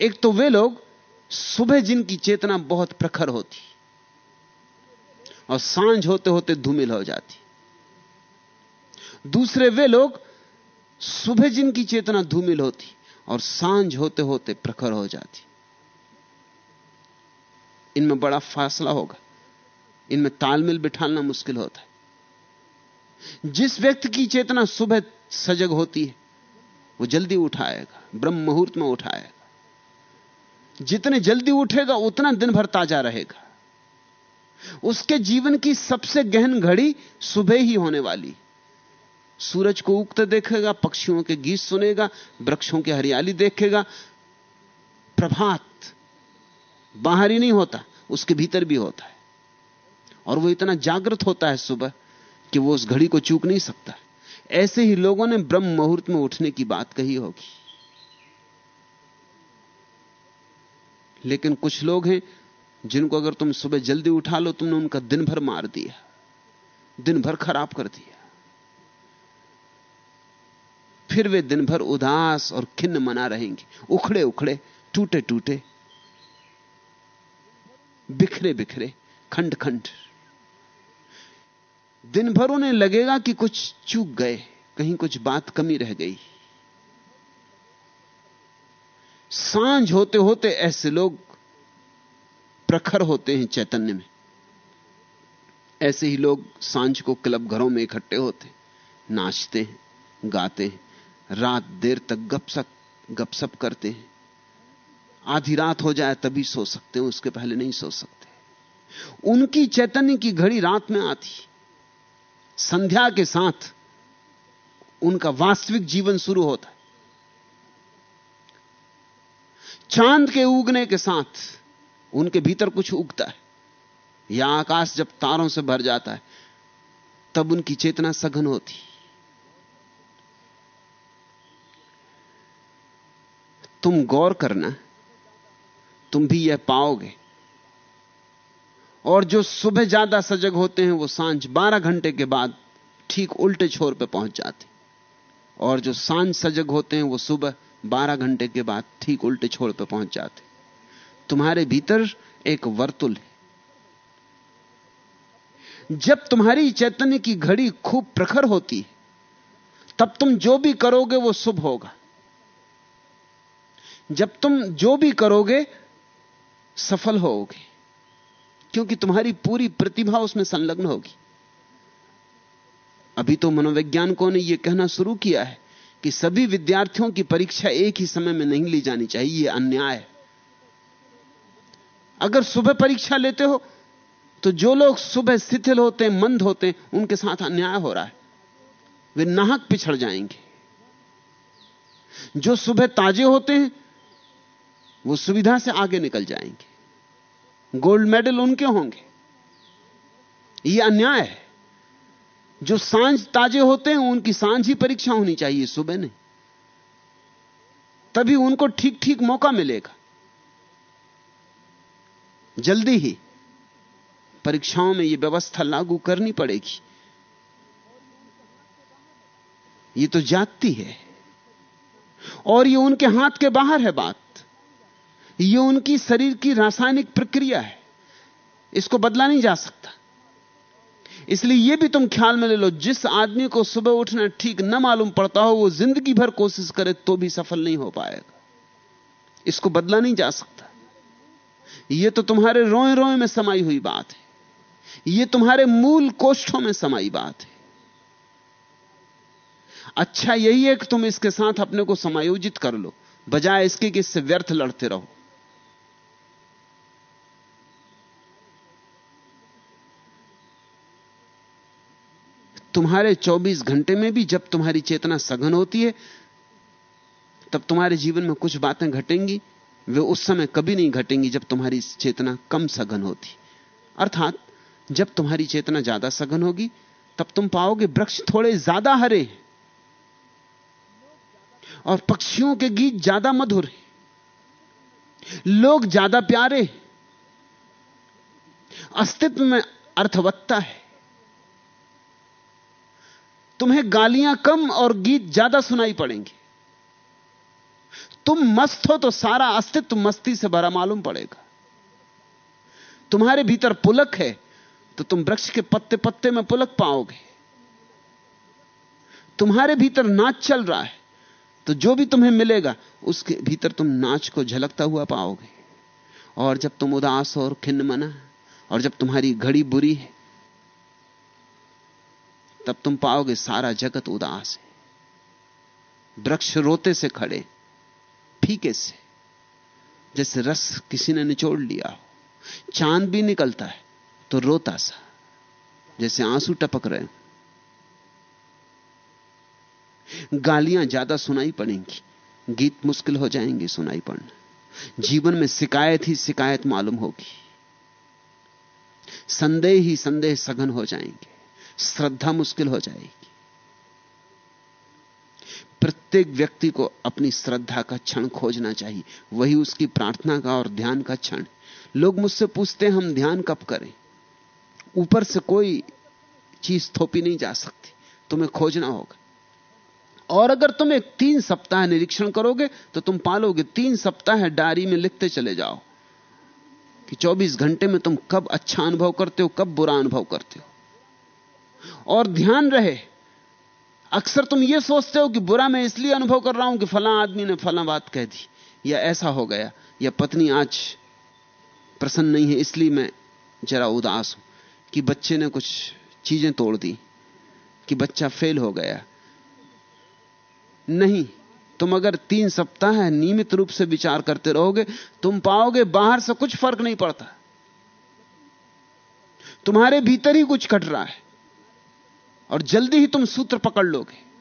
एक तो वे लोग सुबह जिनकी चेतना बहुत प्रखर होती और साँझ होते होते धूमिल हो जाती। दूसरे वे लोग सुबह जिनकी चेतना धूमिल होती और साँझ होते होते प्रखर हो जाती। इनमें बड़ा फासला होगा। इनमें तालमेल बिठाना मुश्किल होता है। जिस व्यक्ति की चेतना सुबह सजग होती है, वो जल्दी उठाएगा, ब्रह्म मुहूर्त में उठाएगा। जितने जल्दी उठेगा, उतना दिन भर ताज़ा रहेगा। उसके जीवन की सबसे गहन घड़ी सुबह ही होने वाली सूरज को उगते देखेगा, पक्षियों के गीत सुनेगा, वृक्षों की हरियाली देखेगा। प्रभात बाहर ही नहीं होता, उसके भीतर भी होता है। और वो इतना जागृत होता है सुबह कि वो उस घड़ी को चूक नहीं सकता। ऐसे ही लोगों ने ब्रह्म मुहूर्त में उठने की बात कही होगी। लेकिन कुछ लोग हैं जिनको अगर तुम सुबह जल्दी उठा लो, तुमने उनका दिन भर मार दिया दिन भर खराब कर दिया। फिर वे दिन भर उदास और खिन्न मना रहेंगे। उखड़े उखड़े, टूटे टूटे। बिखरे बिखरे, खंड खंड। दिन भर उन्हें लगेगा कि कुछ चूक गए, कहीं कुछ बात कमी रह गई। साँझ होते होते ऐसे लोग प्रखर होते हैं चैतन्य में। ऐसे ही लोग साँझ को क्लब घरों में इकट्ठे होते, नाचते हैं, गाते हैं। रात देर तक गपसप गपसप करते हैं। आधी रात हो जाए तभी सो सकते हैं, उसके पहले नहीं सो सकते। उनकी चैतन्य की घड़ी रात में आती संध्या के साथ उनका वास्तविक जीवन शुरू होता है। चाँद के उगने के साथ उनके भीतर कुछ उगता है। या आकाश जब तारों से भर जाता है, तब उनकी चेतना सघन होती तुम गौर करना, तुम भी यह पाओगे। और जो सुबह ज़्यादा सजग होते हैं, वो साँझ 12 घंटे के बाद ठीक उल्टे छोर पे पहुँच जाते। और जो साँझ सजग होते हैं, वो सुबह 12 घंटे के बाद ठीक उल्टे छोर पे पहुँच जाते। तुम्हारे भीतर एक वर्तुल है। जब तुम्हारी चैतन्य की घड़ी खूब प्रखर होती तब तुम जो भी करोगे, वो शुभ होगा। जब तुम जो भी करोगे, सफल होगे क्योंकि तुम्हारी पूरी प्रतिभा उसमें संलग्न होगी। अभी तो मनोवैज्ञानिकों ने यह कहना शुरू किया है कि सभी विद्यार्थियों की परीक्षा एक ही समय में नहीं ली जानी चाहिए यह अन्याय है। अगर सुबह परीक्षा लेते हो तो जो लोग सुबह शिथिल होते हैं, मंद होते हैं, उनके साथ अन्याय हो रहा है। वे नाहक पिछड़ जाएँगे। जो सुबह ताजे होते हैं वो सुविधा से आगे निकल जाएँगे। गोल्ड मेडल उनके होंगे। ये अन्याय है। जो साँझ ताजे होते हैं, उनकी साँझ ही परीक्षा होनी चाहिए सुबह नहीं। तभी उनको ठीक ठीक मौका मिलेगा। जल्दी ही परीक्षाओं में यह व्यवस्था लागू करनी पड़ेगी। ये तो जाती है। और ये उनके हाथ के बाहर है बात। ये उनकी शरीर की रासायनिक प्रक्रिया है। इसको बदला नहीं जा सकता। इसलिए यह भी तुम ख्याल में ले लो, जिस आदमी को सुबह उठना ठीक न मालूम पड़ता हो, वो ज़िंदगी भर कोशिश करे तो भी सफल नहीं हो पाएगा। इसको बदला नहीं जा सकता। यह तो तुम्हारे रोए रोए में समाई हुई बात है। यह तुम्हारे मूल कोष्ठों में समाई बात है। अच्छा यही है कि तुम इसके साथ अपने को समायोजित कर लो, बजाय इसके कि इससे व्यर्थ लड़ते रहो। तुम्हारे 24 घंटे में भी जब तुम्हारी चेतना सघन होती है, तब तुम्हारे जीवन में कुछ बातें घटेंगी, वे उस समय कभी नहीं घटेंगी जब तुम्हारी चेतना कम सघन होती। अर्थात, जब तुम्हारी चेतना ज़्यादा सघन होगी, तब तुम पाओगे वृक्ष थोड़े ज़्यादा हरे और पक्षियों के गीत ज़्यादा मधुर लोग ज़्यादा प्यारे अस्तित्व में अर्थवत्ता है। तुम्हें गालियाँ कम और गीत ज़्यादा सुनाई पड़ेंगे। तुम मस्त हो तो सारा अस्तित्व मस्ती से भरा मालूम पड़ेगा। तुम्हारे भीतर पुलक है तो तुम वृक्ष के पत्ते पत्ते में पुलक पाओगे। तुम्हारे भीतर नाच चल रहा है तो जो भी तुम्हें मिलेगा, उसके भीतर तुम नाच को झलकता हुआ पाओगे। और जब तुम उदास और खिन्न मना, और जब तुम्हारी घड़ी बुरी है तब तुम पाओगे सारा जगत उदास है। वृक्ष रोते से खड़े, फीके से। जैसे रस किसी ने निचोड़ लिया हो। चाँद भी निकलता है तो रोता सा। जैसे आँसू टपक रहे हो। गालियाँ ज़्यादा सुनाई पड़ेंगी। गीत मुश्किल हो जाएँगे सुनाई पड़ना। जीवन में शिकायत ही शिकायत मालूम होगी। संदेह ही संदेह सघन हो जाएँगे। श्रद्धा मुश्किल हो जाएगी। प्रत्येक व्यक्ति को अपनी श्रद्धा का क्षण खोजना चाहिए, वही उसकी प्रार्थना का और ध्यान का क्षण। लोग मुझसे पूछते हैं, हम ध्यान कब करें? ऊपर से कोई चीज़ थोपी नहीं जा सकती। तुम्हें खोजना होगा। और अगर तुम एक तीन सप्ताह निरीक्षण करोगे तो तुम पालोगे, तीन सप्ताह डायरी में लिखते चले जाओ कि 24 घंटे में तुम कब अच्छा अनुभव करते हो, कब बुरा अनुभव करते हो। और ध्यान रहे। अक्सर तुम यह सोचते हो कि बुरा मैं इसलिए अनुभव कर रहा हूँ कि फला आदमी ने फला बात कह दी। या ऐसा हो गया, या पत्नी आज प्रसन्न नहीं है, इसलिए मैं जरा उदास हूँ कि बच्चे ने कुछ चीज़ें तोड़ दी, कि बच्चा फेल हो गया। नहीं, तुम अगर तीन सप्ताह नियमित रूप से विचार करते रहोगे, तुम पाओगे बाहर से कुछ फ़र्क नहीं पड़ता। तुम्हारे भीतर ही कुछ कट रहा है। और जल्दी ही तुम सूत्र पकड़ लोगे।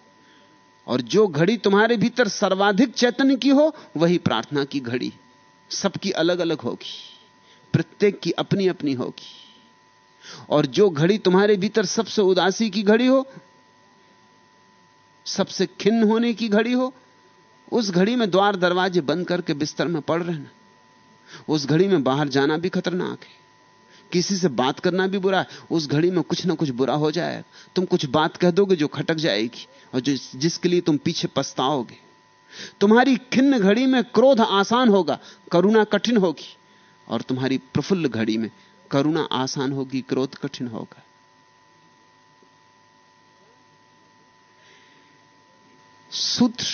और जो घड़ी तुम्हारे भीतर सर्वाधिक चैतन्य की हो, वही प्रार्थना की घड़ी। सबकी अलग अलग होगी। प्रत्येक की अपनी अपनी होगी। और जो घड़ी तुम्हारे भीतर सबसे उदासी की घड़ी हो, सबसे खिन्न होने की घड़ी हो, उस घड़ी में द्वार दरवाजे बंद करके बिस्तर में पड़ रहना। उस घड़ी में बाहर जाना भी खतरनाक है। किसी से बात करना भी बुरा है, उस घड़ी में कुछ ना कुछ बुरा हो जाएगा। तुम कुछ बात कह दोगे जो खटक जाएगी और जो जिसके लिए तुम पीछे पछताओगे। तुम्हारी खिन्न घड़ी में क्रोध आसान होगा, करुणा कठिन होगी, और तुम्हारी प्रफुल्ल घड़ी में करुणा आसान होगी, क्रोध कठिन होगा। सूत्र,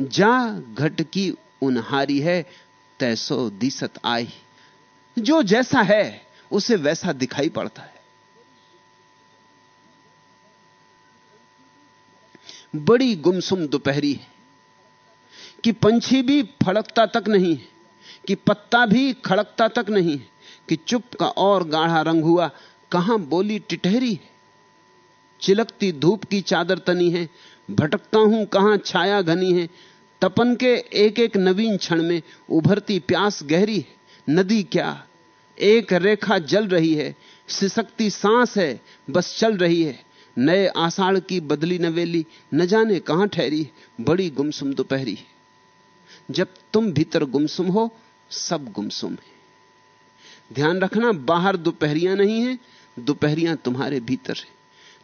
जा घट की उनहारी है, तैसो दिसत आई। जो जैसा है उसे वैसा दिखाई पड़ता है। बड़ी गुमसुम दोपहरी है कि पंछी भी फड़कता तक नहीं है, कि पत्ता भी खड़कता तक नहीं है, कि चुप का और गाढ़ा रंग हुआ, कहाँ बोली टिटहरी है। चिलकती धूप की चादर तनी है, भटकता हूँ कहाँ छाया घनी है, तपन के एक एक नवीन क्षण में उभरती प्यास गहरी है, नदी क्या एक रेखा जल रही है, सिसकती सांस है, बस चल रही है। नए आषाढ़ की बदली नवेली, न जाने कहाँ ठहरी बड़ी गुमसुम दोपहरी जब तुम भीतर गुमसुम हो, सब गुमसुम है। ध्यान रखना, बाहर दोपहरियाँ नहीं है, दोपहरियाँ तुम्हारे भीतर है।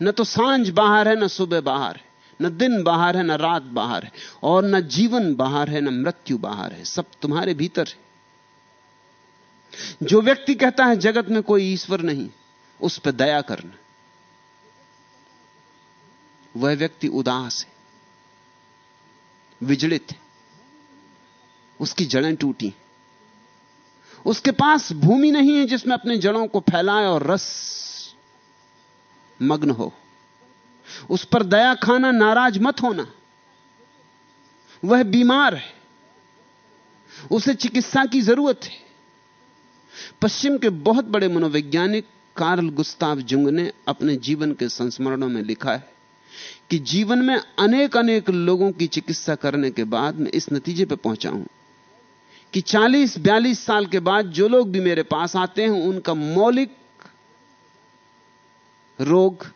न तो साँझ बाहर है, न सुबह बाहर है। न दिन बाहर है, न रात बाहर है। और न जीवन बाहर है, न मृत्यु बाहर है। सब तुम्हारे भीतर है। जो व्यक्ति कहता है जगत में कोई ईश्वर नहीं, उस पर दया करना। वह व्यक्ति उदास है विजड़ित है, उसकी जड़ें टूटी उसके पास भूमि नहीं है जिसमें अपने जड़ों को फैलाए और रस मग्न हो। उस पर दया खाना, नाराज़ मत होना। वह बीमार है, उसे चिकित्सा की ज़रूरत है। पश्चिम के बहुत बड़े मनोवैज्ञानिक कार्ल गुस्ताव जुंग ने अपने जीवन के संस्मरणों में लिखा है कि जीवन में अनेक अनेक लोगों की चिकित्सा करने के बाद मैं इस नतीजे पर पहुँचा हूँ कि 40-42 साल के बाद जो लोग भी मेरे पास आते हैं, उनका मौलिक रोग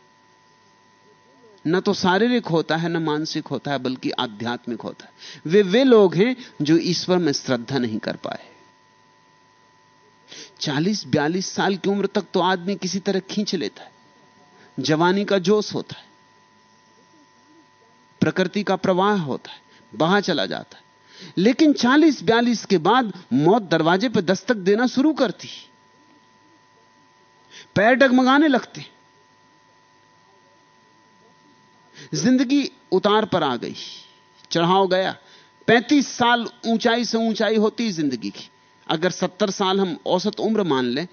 न तो शारीरिक होता है, न मानसिक होता है, बल्कि आध्यात्मिक होता है। वे वे लोग हैं जो ईश्वर में श्रद्धा नहीं कर पाए। 40-42 साल की उम्र तक तो आदमी किसी तरह खींच लेता है। जवानी का जोश होता है। प्रकृति का प्रवाह होता है। बाहर चला जाता है। लेकिन 40-42 के बाद मौत दरवाजे पर दस्तक देना शुरू करती पैर डगमगाने लगते ज़िंदगी उतार पर आ गई। चढ़ाव गया। 35 साल ऊंचाई से ऊंचाई होती ज़िंदगी की। अगर 70 साल हम औसत उम्र मान लें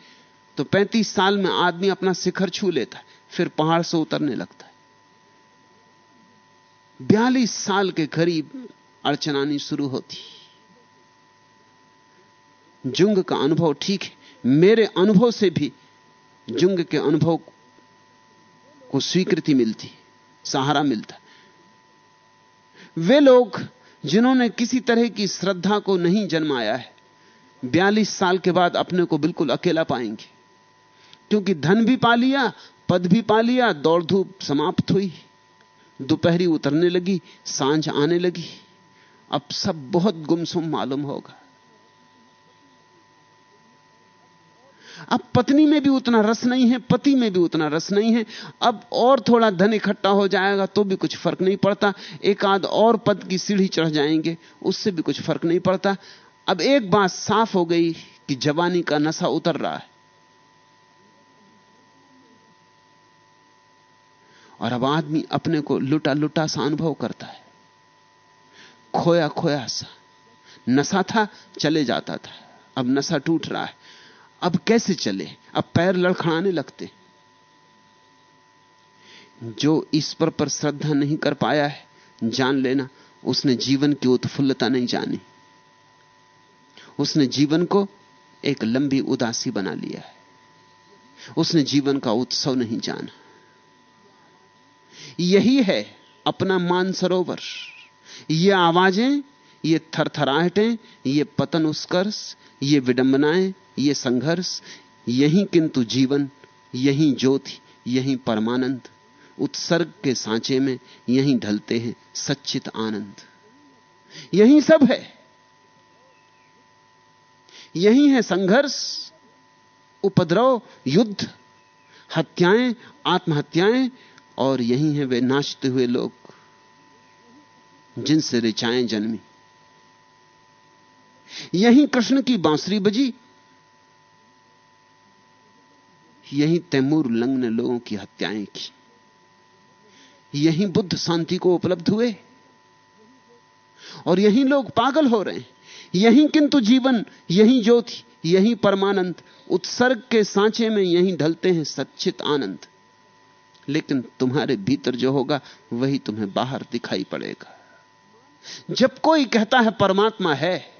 तो 35 साल में आदमी अपना शिखर छू लेता है, फिर पहाड़ से उतरने लगता है। बयालीस साल के करीब अड़चन आनी शुरू होती जुंग का अनुभव ठीक है, मेरे अनुभव से भी जुंग के अनुभव को स्वीकृति मिलती सहारा मिलता वे लोग जिन्होंने किसी तरह की श्रद्धा को नहीं जन्माया है बयालीस साल के बाद अपने को बिल्कुल अकेला पाएँगे। क्योंकि धन भी पा लिया, पद भी पा लिया दौड़ धूप समाप्त हुई। दोपहरी उतरने लगी, साँझ आने लगी। अब सब बहुत गुमसुम मालूम होगा। अब पत्नी में भी उतना रस नहीं है, पति में भी उतना रस नहीं है। अब और थोड़ा धन इकट्ठा हो जाएगा तो भी कुछ फ़र्क नहीं पड़ता। एक आध और पद की सीढ़ी चढ़ जाएँगे, उससे भी कुछ फ़र्क नहीं पड़ता। अब एक बात साफ़ हो गई कि जवानी का नशा उतर रहा है। और अब आदमी अपने को लुटा लुटा सा अनुभव करता है। खोया खोया सा। नशा था, चले जाता था। अब नशा टूट रहा है। अब कैसे चले? अब पैर लड़खड़ाने लगते। जो ईश्वर पर श्रद्धा नहीं कर पाया है, जान लेना, उसने जीवन की उत्फुल्लता नहीं जानी। उसने जीवन को एक लंबी उदासी बना लिया है। उसने जीवन का उत्सव नहीं जाना। यही है अपना मानसरोवर। ये आवाज़ें, ये थरथराहटें, ये पतन उत्कर्ष, ये विडंबनाएँ, ये संघर्ष, यही किंतु जीवन, यही ज्योति, यही परमानंद। उत्सर्ग के सांचे में यही ढलते हैं सच्चित आनंद। यही सब है। यही है संघर्ष, उपद्रव, युद्ध, हत्याएँ, आत्महत्याएँ, और यही है वे नाचते हुए लोग, जिनसे ऋचाएँ जन्मी। यही कृष्ण की बांसुरी बजी। यही तैमूर लंग ने लोगों की हत्याएँ की। यही बुद्ध शांति को उपलब्ध हुए। और यही लोग पागल हो रहे हैं। यही किंतु जीवन, यही ज्योति, यही परमानंद। उत्सर्ग के सांचे में यही ढलते हैं सच्चित आनंद। लेकिन तुम्हारे भीतर जो होगा, वही तुम्हें बाहर दिखाई पड़ेगा। जब कोई कहता है परमात्मा है,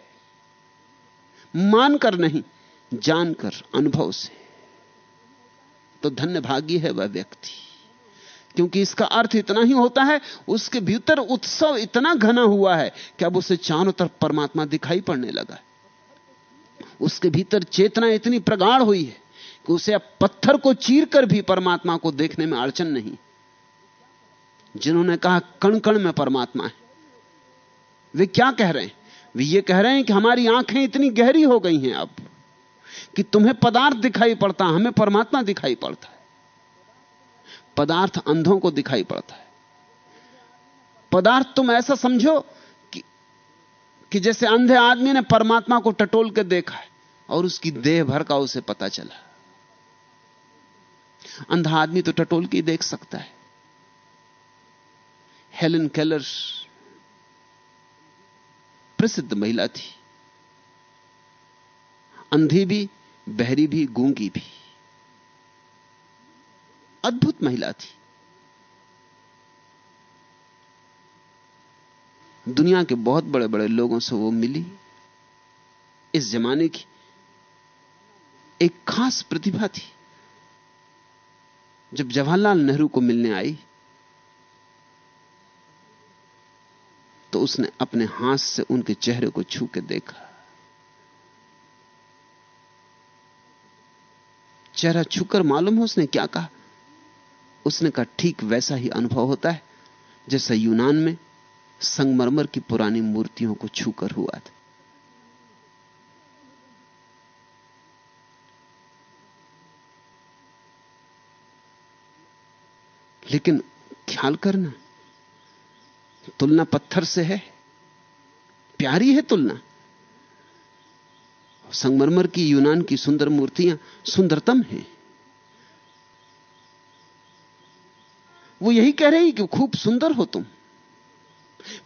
मानकर नहीं, जानकर अनुभव से तो धन्य भागी है वह व्यक्ति। क्योंकि इसका अर्थ इतना ही होता है, उसके भीतर उत्सव इतना घना हुआ है कि अब उसे चारों तरफ़ परमात्मा दिखाई पड़ने लगा है। उसके भीतर चेतना इतनी प्रगाढ़ हुई है कि उसे अब पत्थर को चीर कर भी परमात्मा को देखने में अड़चन नहीं। जिन्होंने कहा कण कण में परमात्मा है। वे क्या कह रहे हैं? वे ये कह रहे हैं कि हमारी आँखें इतनी गहरी हो गई हैं अब, कि तुम्हें पदार्थ दिखाई पड़ता, हमें परमात्मा दिखाई पड़ता। पदार्थ अंधों को दिखाई पड़ता है। पदार्थ तुम ऐसा समझो कि, कि जैसे अंधे आदमी ने परमात्मा को टटोल के देखा है और उसकी देह भर का उसे पता चला। अंधा आदमी तो टटोल के देख सकता है। हेलन केलर प्रसिद्ध महिला थी। अंधी भी बहरी भी गूँगी भी। अद्भुत महिला थी। दुनिया के बहुत बड़े बड़े लोगों से वो मिली। इस जमाने की एक खास प्रतिभा थी। जब जवाहरलाल नेहरू को मिलने आई तो उसने अपने हाथ से उनके चेहरे को छू के देखा। चेहरा छूकर मालूम हो उसने क्या कहा? उसने कहा, ठीक वैसा ही अनुभव होता है, जैसा यूनान में संगमरमर की पुरानी मूर्तियों को छूकर हुआ था। लेकिन ख्याल करना, तुलना पत्थर से है, प्यारी है तुलना। संगमरमर की यूनान की सुंदर मूर्तियाँ सुंदरतम हैं। वो यही कह रही कि खूब सुंदर हो तुम।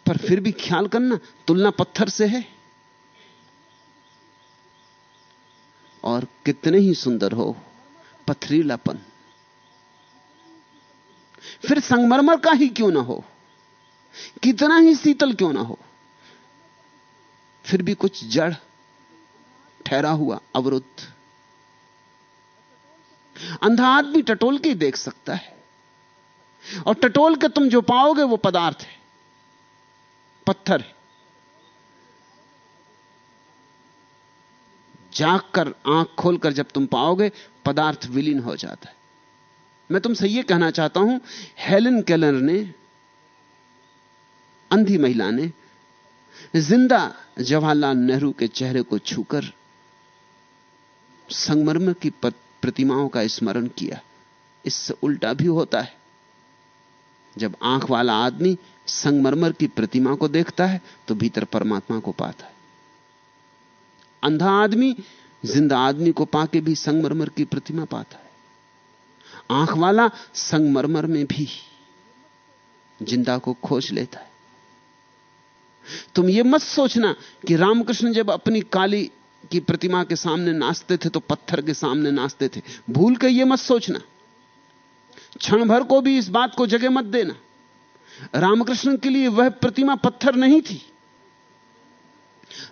पर फिर भी ख्याल करना, तुलना पत्थर से है। और कितने ही सुंदर हो, पथरीलापन। फिर संगमरमर का ही क्यों ना हो? कितना ही शीतल क्यों ना हो? फिर भी कुछ जड़ ठहरा हुआ, अवरुद्ध। अंधा आदमी टटोल के देख सकता है। और टटोल के तुम जो पाओगे वो पदार्थ है। पत्थर है। जाग कर आँख खोलकर जब तुम पाओगे, पदार्थ विलीन हो जाता है। मैं तुमसे यह कहना चाहता हूँ, हेलन केलर ने, अंधी महिला ने, ज़िंदा जवाहरलाल नेहरू के चेहरे को छूकर संगमरमर की प्रतिमाओं का स्मरण किया। इससे उल्टा भी होता है। जब आँख वाला आदमी संगमरमर की प्रतिमा को देखता है तो भीतर परमात्मा को पाता है। अंधा आदमी ज़िंदा आदमी को पाके भी संगमरमर की प्रतिमा पाता है। आँख वाला संगमरमर में भी ज़िंदा को खोज लेता है। तुम यह मत सोचना कि रामकृष्ण जब अपनी काली की प्रतिमा के सामने नाचते थे तो पत्थर के सामने नाचते थे। भूल के यह मत सोचना। क्षण भर को भी इस बात को जगह मत देना। रामकृष्ण के लिए वह प्रतिमा पत्थर नहीं थी।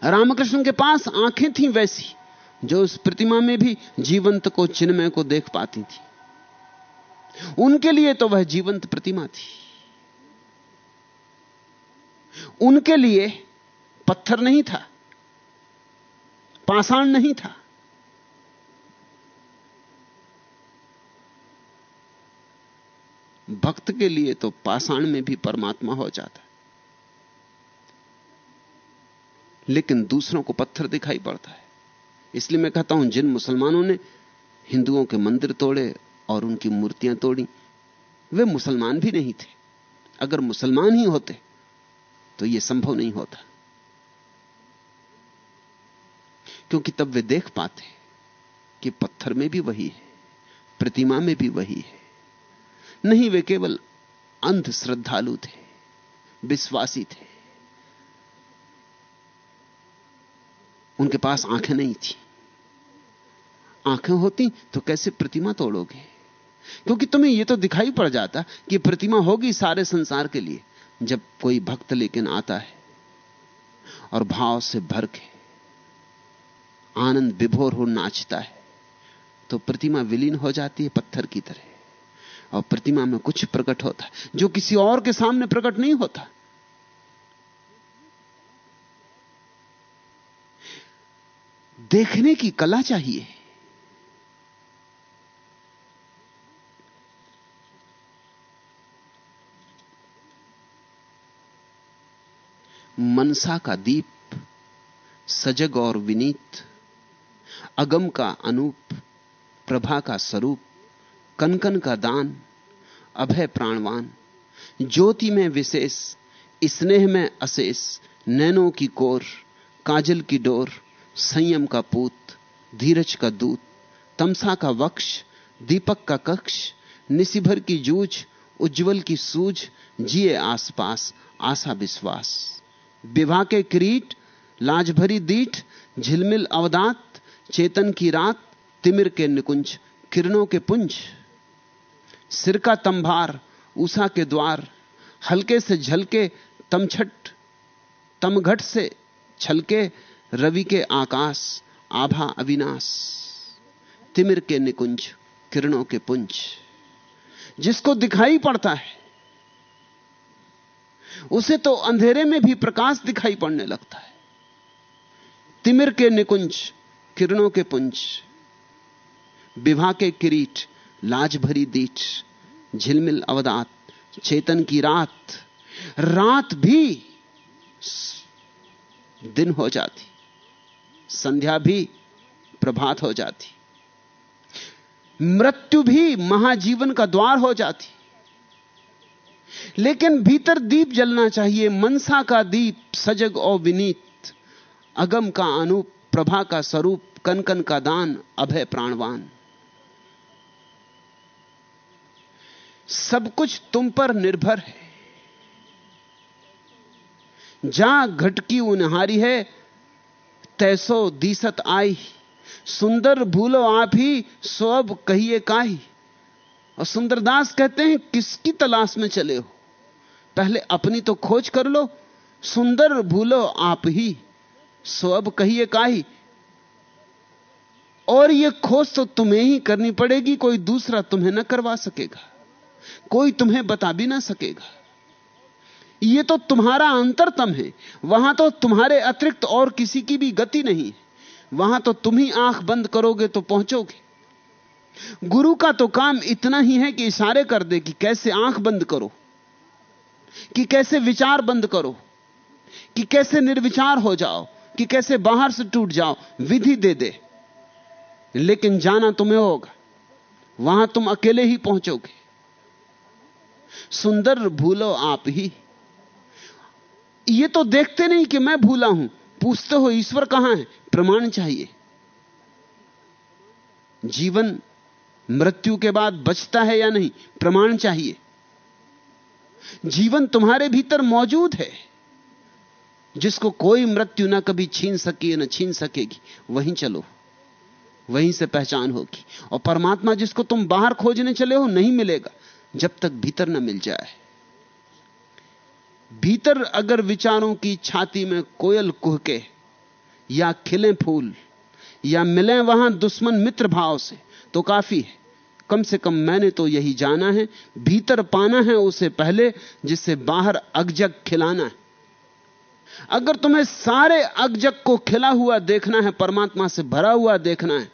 रामकृष्ण के पास आँखें थीं वैसी, जो उस प्रतिमा में भी जीवंत को, चिन्मय को देख पाती थी। उनके लिए तो वह जीवंत प्रतिमा थी। उनके लिए पत्थर नहीं था, पाषाण नहीं था। भक्त के लिए तो पाषाण में भी परमात्मा हो जाता लेकिन दूसरों को पत्थर दिखाई पड़ता है। इसलिए मैं कहता हूँ, जिन मुसलमानों ने हिंदुओं के मंदिर तोड़े और उनकी मूर्तियाँ तोड़ी, वे मुसलमान भी नहीं थे। अगर मुसलमान ही होते तो यह संभव नहीं होता। क्योंकि तब वे देख पाते कि पत्थर में भी वही है, प्रतिमा में भी वही है। नहीं, वे केवल अंध श्रद्धालु थे, विश्वासी थे। उनके पास आँखें नहीं थी। आँखें होती तो कैसे प्रतिमा तोड़ोगे? क्योंकि तुम्हें यह तो दिखाई पड़ जाता कि प्रतिमा होगी सारे संसार के लिए, जब कोई भक्त लेकिन आता है और भाव से भर के आनंद विभोर हो नाचता है तो प्रतिमा विलीन हो जाती है पत्थर की तरह। और प्रतिमा में कुछ प्रकट होता है, जो किसी और के सामने प्रकट नहीं होता। देखने की कला चाहिए। मनसा का दीप, सजग और विनीत, अगम का अनूप, प्रभा का स्वरूप कनकन का दान, अभय प्राणवान। ज्योति में विशेष, स्नेह में अशेष, नैनों की कोर, काजल की डोर, संयम का पूत, धीरज का दूत, तमसा का वक्ष, दीपक का कक्ष, निशिभर की जूझ, उज्जवल की सूझ, जिए आसपास आशा विश्वास। विवाह के किरीट, लाज भरी दीठ, झिलमिल अवदात, चेतन की रात, तिमिर के निकुंज, किरणों के पुंज। सिर का तंभार उषा के द्वार, हल्के से झलके, तमछट, तमघट से छलके, रवि के आकाश, आभा अविनाश, तिमिर के निकुंज, किरणों के पुंज। जिसको दिखाई पड़ता है, उसे तो अंधेरे में भी प्रकाश दिखाई पड़ने लगता है। तिमिर के निकुंज, किरणों के पुंज विवाह के किरीट लाज भरी दीठ झिलमिल अवदात, चेतन की रात। रात भी दिन हो जाती, संध्या भी प्रभात हो जाती। मृत्यु भी महाजीवन का द्वार हो जाती। लेकिन भीतर दीप जलना चाहिए, मनसा का दीप, सजग और विनीत। अगम का अनूप, प्रभा का स्वरूप, कनकन का दान, अभय प्राणवान। सब कुछ तुम पर निर्भर है। जहाँ घटकी उनहारी है, तैसो दीसत आई। सुंदर भूलो आप ही सब कहिए काई और सुंदरदास कहते हैं, किसकी तलाश में चले हो? पहले अपनी तो खोज कर लो, सुंदर भूलो आप ही सब कहिए काई और यह खोज तो तुम्हें ही करनी पड़ेगी, कोई दूसरा तुम्हें न करवा सकेगा। कोई तुम्हें बता भी ना सकेगा। यह तो तुम्हारा अंतरतम है। वहाँ तो तुम्हारे अतिरिक्त और किसी की भी गति नहीं वहाँ तो तुम ही आँख बंद करोगे तो पहुंचोगे। गुरु का तो काम इतना ही है कि इशारे कर दे कि कैसे आँख बंद करो, कि कैसे विचार बंद करो, कि कैसे निर्विचार हो जाओ, कि कैसे बाहर से टूट जाओ, विधि दे दे। लेकिन जाना तुम्हें होगा। वहाँ तुम अकेले ही पहुंचोगे। सुंदर भूलो आप ही। ये तो देखते नहीं कि मैं भूला हूँ। पूछते हो, ईश्वर कहाँ है? प्रमाण चाहिए। जीवन मृत्यु के बाद बचता है या नहीं? प्रमाण चाहिए। जीवन तुम्हारे भीतर मौजूद है। जिसको कोई मृत्यु ना कभी छीन सकी ना छीन सकेगी, वहीं चलो। वहीं से पहचान होगी। और परमात्मा जिसको तुम बाहर खोजने चले हो, नहीं मिलेगा। जब तक भीतर न मिल जाए। भीतर अगर विचारों की छाती में कोयल कुहके, या खिले फूल, या मिले वहाँ दुश्मन मित्र भाव से तो काफ़ी है। कम से कम मैंने तो यही जाना है, भीतर पाना है उसे पहले, जिससे बाहर अगजग खिलाना है। अगर तुम्हें सारे अगजग को खिला हुआ देखना है, परमात्मा से भरा हुआ देखना है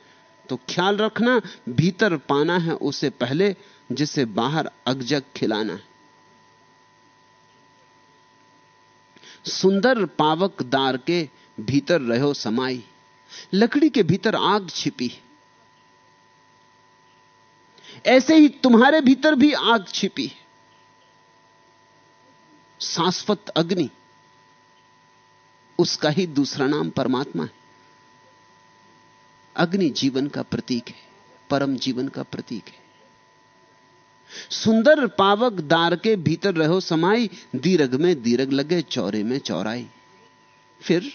तो ख्याल रखना, भीतर पाना है उसे पहले जिसे बाहर अगजग खिलाना है। सुंदर पावक दार के भीतर रहो समाई, लकड़ी के भीतर आग छिपी। ऐसे ही तुम्हारे भीतर भी आग छिपी। शाश्वत अग्नि, उसका ही दूसरा नाम परमात्मा है। अग्नि जीवन का प्रतीक है, परम जीवन का प्रतीक है। सुंदर पावक दार के भीतर रहो समाई दीर्घ में दीर्घ लगे, चौरे में चौराई। फिर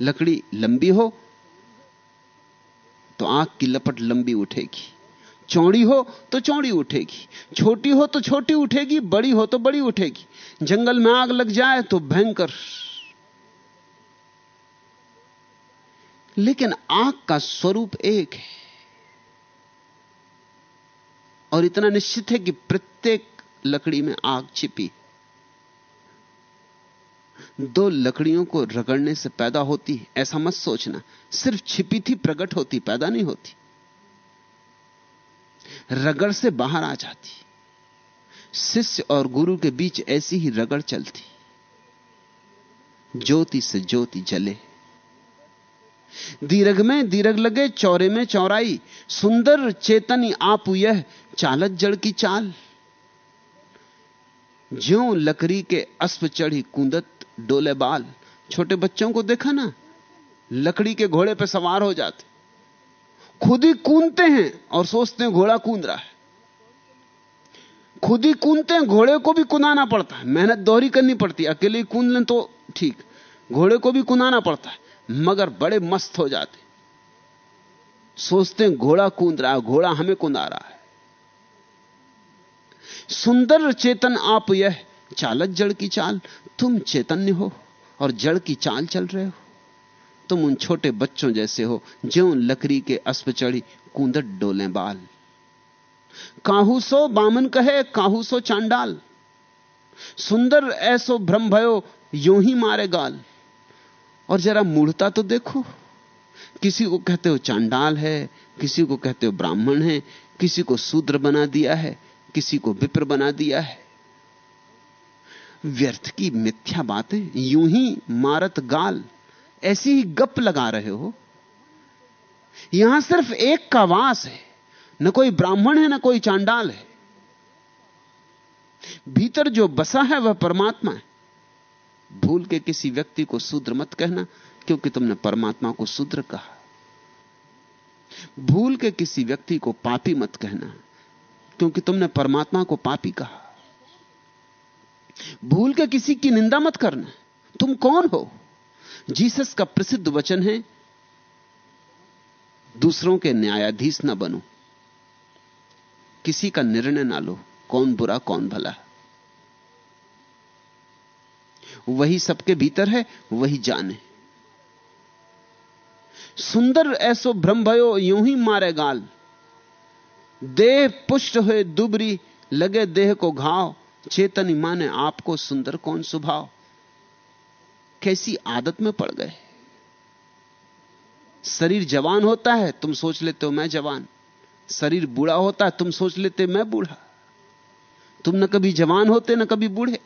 लकड़ी लंबी हो तो आँख की लपट लंबी उठेगी। चौड़ी हो तो चौड़ी उठेगी। छोटी हो तो छोटी उठेगी। बड़ी हो तो बड़ी उठेगी। जंगल में आग लग जाए तो भयंकर। लेकिन आग का स्वरूप एक है। और इतना निश्चित है कि प्रत्येक लकड़ी में आग छिपी। दो लकड़ियों को रगड़ने से पैदा होती ऐसा मत सोचना। सिर्फ़ छिपी थी, प्रकट होती, पैदा नहीं होती। रगड़ से बाहर आ जाती। शिष्य और गुरु के बीच ऐसी ही रगड़ चलती। ज्योति से ज्योति जले। दीर्घ में दीर्घ लगे, चौरे में चौराई। सुंदर चेतन आप यह चालत जड़ की चाल। ज्यो लकड़ी के अस्प चढ़ी कूदत डोले बाल। छोटे बच्चों को देखा ना, लकड़ी के घोड़े पर सवार हो जाते। खुद ही कूदते हैं और सोचते हैं घोड़ा कूद रहा है। खुद ही कूदते हैं, घोड़े को भी कुनाना पड़ता है। मेहनत दोहरी करनी पड़ती है, अकेले कूद लें तो ठीक। घोड़े को भी कुनाना पड़ता है। मगर बड़े मस्त हो जाते। सोचते हैं, घोड़ा कूद रहा है, घोड़ा हमें कुंदा रहा है। सुंदर चेतन आप यह, चालक जड़ की चाल, तुम चैतन्य हो और जड़ की चाल चल रहे हो। तुम उन छोटे बच्चों जैसे हो ज्यो लकड़ी के अस्प चढ़ी कूदट डोले बाल। काहू सो बामन कहे, काहू सो चांडाल। सुंदर ऐसो भ्रम भयो, यूँ ही मारे गाल। और जरा मूढ़ता तो देखो। किसी को कहते हो चांडाल है, किसी को कहते हो ब्राह्मण है, किसी को शूद्र बना दिया है, किसी को विप्र बना दिया है। व्यर्थ की मिथ्या बातें, यूँ ही मारत गाल, ऐसी ही गप लगा रहे हो। यहाँ सिर्फ़ एक का वास है, न कोई ब्राह्मण है, न कोई चांडाल है। भीतर जो बसा है वह परमात्मा है। भूल के किसी व्यक्ति को शूद्र मत कहना, क्योंकि तुमने परमात्मा को शूद्र कहा। भूल के किसी व्यक्ति को पापी मत कहना, क्योंकि तुमने परमात्मा को पापी कहा। भूल के किसी की निंदा मत करना, तुम कौन हो? जीसस का प्रसिद्ध वचन है, दूसरों के न्यायाधीश ना बनो। किसी का निर्णय ना लो, कौन बुरा, कौन भला। वही सबके भीतर है, वही जाने सुंदर ऐसो भ्रम भयो, यूँ ही मारे गाल। देह पुष्ट हुए दुबरी, लगे देह को घाव। चेतन माने आपको सुंदर कौन स्वभाव कैसी आदत में पड़ गए? शरीर जवान होता है, तुम सोच लेते हो मैं जवान। शरीर बूढ़ा होता है, तुम सोच लेते मैं बूढ़ा। तुम न कभी जवान होते, न कभी बूढ़े।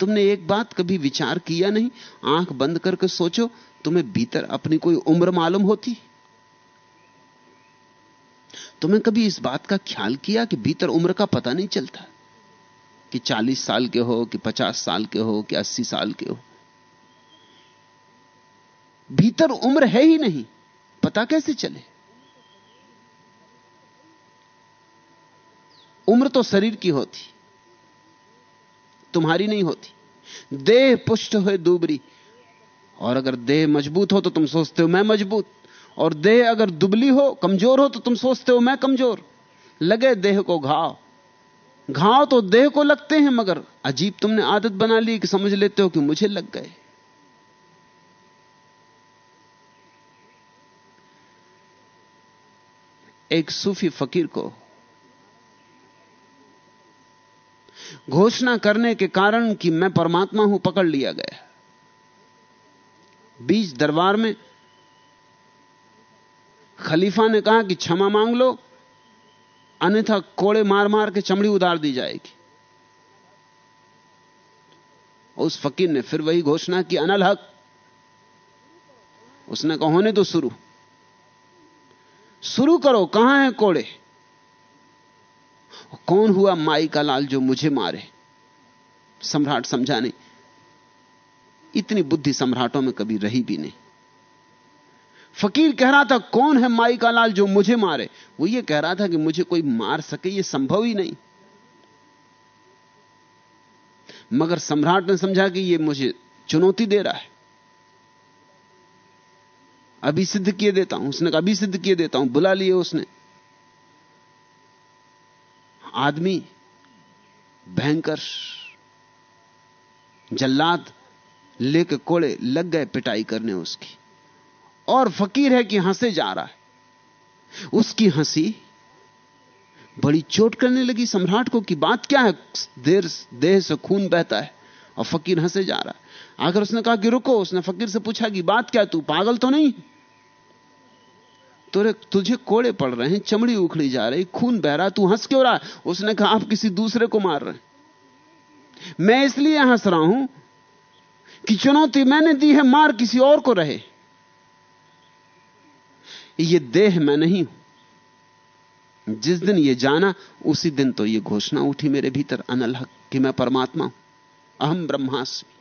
तुमने एक बात कभी विचार किया नहीं? आँख बंद करके सोचो, तुम्हें भीतर अपनी कोई उम्र मालूम होती? तुम्हें कभी इस बात का ख्याल किया कि भीतर उम्र का पता नहीं चलता? कि 40 साल के हो, कि 50 साल के हो, कि 80 साल के हो? भीतर उम्र है ही नहीं। पता कैसे चले? उम्र तो शरीर की होती। तुम्हारी नहीं होती। देह पुष्ट हुए दुबरी और अगर देह मज़बूत हो तो तुम सोचते हो मैं मज़बूत। और देह अगर दुबली हो, कमज़ोर हो तो तुम सोचते हो मैं कमज़ोर। लगे देह को घाव। घाव तो देह को लगते हैं, मगर अजीब तुमने आदत बना ली कि समझ लेते हो कि मुझे लग गए। एक सूफी फकीर को घोषणा करने के कारण कि मैं परमात्मा हूँ, पकड़ लिया गया। बीच दरबार में खलीफा ने कहा कि क्षमा मांग लो, अन्यथा कोड़े मार मार के चमड़ी उतार दी जाएगी। उस फकीर ने फिर वही घोषणा की, अनल हक। उसने कहा, होने तो शुरू। शुरू करो, कहाँ है कोड़े? कौन हुआ माई का लाल जो मुझे मारे? सम्राट समझा नहीं। इतनी बुद्धि सम्राटों में कभी रही भी नहीं। फकीर कह रहा था, कौन है माई का लाल जो मुझे मारे? वो ये कह रहा था कि मुझे कोई मार सके, ये संभव ही नहीं। मगर सम्राट ने समझा कि ये मुझे चुनौती दे रहा है। अभी सिद्ध किए देता हूँ, उसने अभी सिद्ध किए देता हूँ, बुला लिए उसने। आदमी, भयंकर, जल्लाद लेके कोड़े लग गए पिटाई करने उसकी। और फकीर है कि हंसे जा रहा है। उसकी हँसी बड़ी चोट करने लगी। सम्राट को कि बात क्या है? देर देह से खून बहता है और फकीर हंसे जा रहा है। आखिर उसने कहा कि रुको, उसने फकीर से पूछा कि बात क्या तू पागल तो नहीं? तुरे तुझे कोड़े पड़ रहे हैं, चमड़ी उखड़ी जा रही, खून बह रहा, तू हंस क्यों रहा? उसने कहा, आप किसी दूसरे को मार रहे मैं इसलिए हंस रहा हूँ कि चुनौती मैंने दी है, मार किसी और को रहे। ये देह मैं नहीं हूँ। जिस दिन ये जाना, उसी दिन तो ये घोषणा उठी मेरे भीतर, अनल हक, कि मैं परमात्मा हूँ, अहम ब्रह्मास्मि।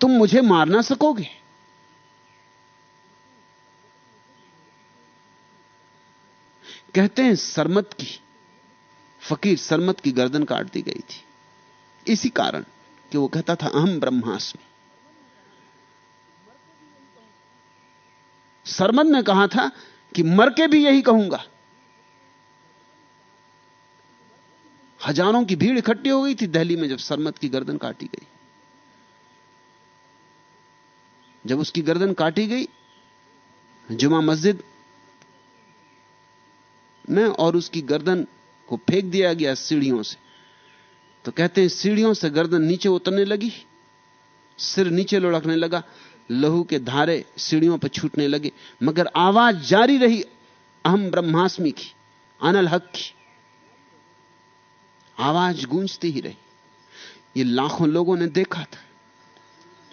तुम मुझे मार ना सकोगे? कहते हैं सरमत की, फकीर सरमत की गर्दन काट दी गई थी। इसी कारण कि वो कहता था, अहम ब्रह्मास्मि। सरमत ने कहा था कि मर के भी यही कहूँगा। हज़ारों की भीड़ इकट्ठी हो गई थी दिल्ली में जब सरमत की गर्दन काटी गई। जब उसकी गर्दन काटी गई, जुमा मस्जिद में और उसकी गर्दन को फेंक दिया गया सीढ़ियों से। तो कहते हैं, सीढ़ियों से गर्दन नीचे उतरने लगी, सिर नीचे लुढ़कने लगा, लहू के धारे सीढ़ियों पर छूटने लगे, मगर आवाज़ जारी रही अहम ब्रह्मास्मि की, अनल हक की। आवाज़ गूंजती ही रही। ये लाखों लोगों ने देखा था।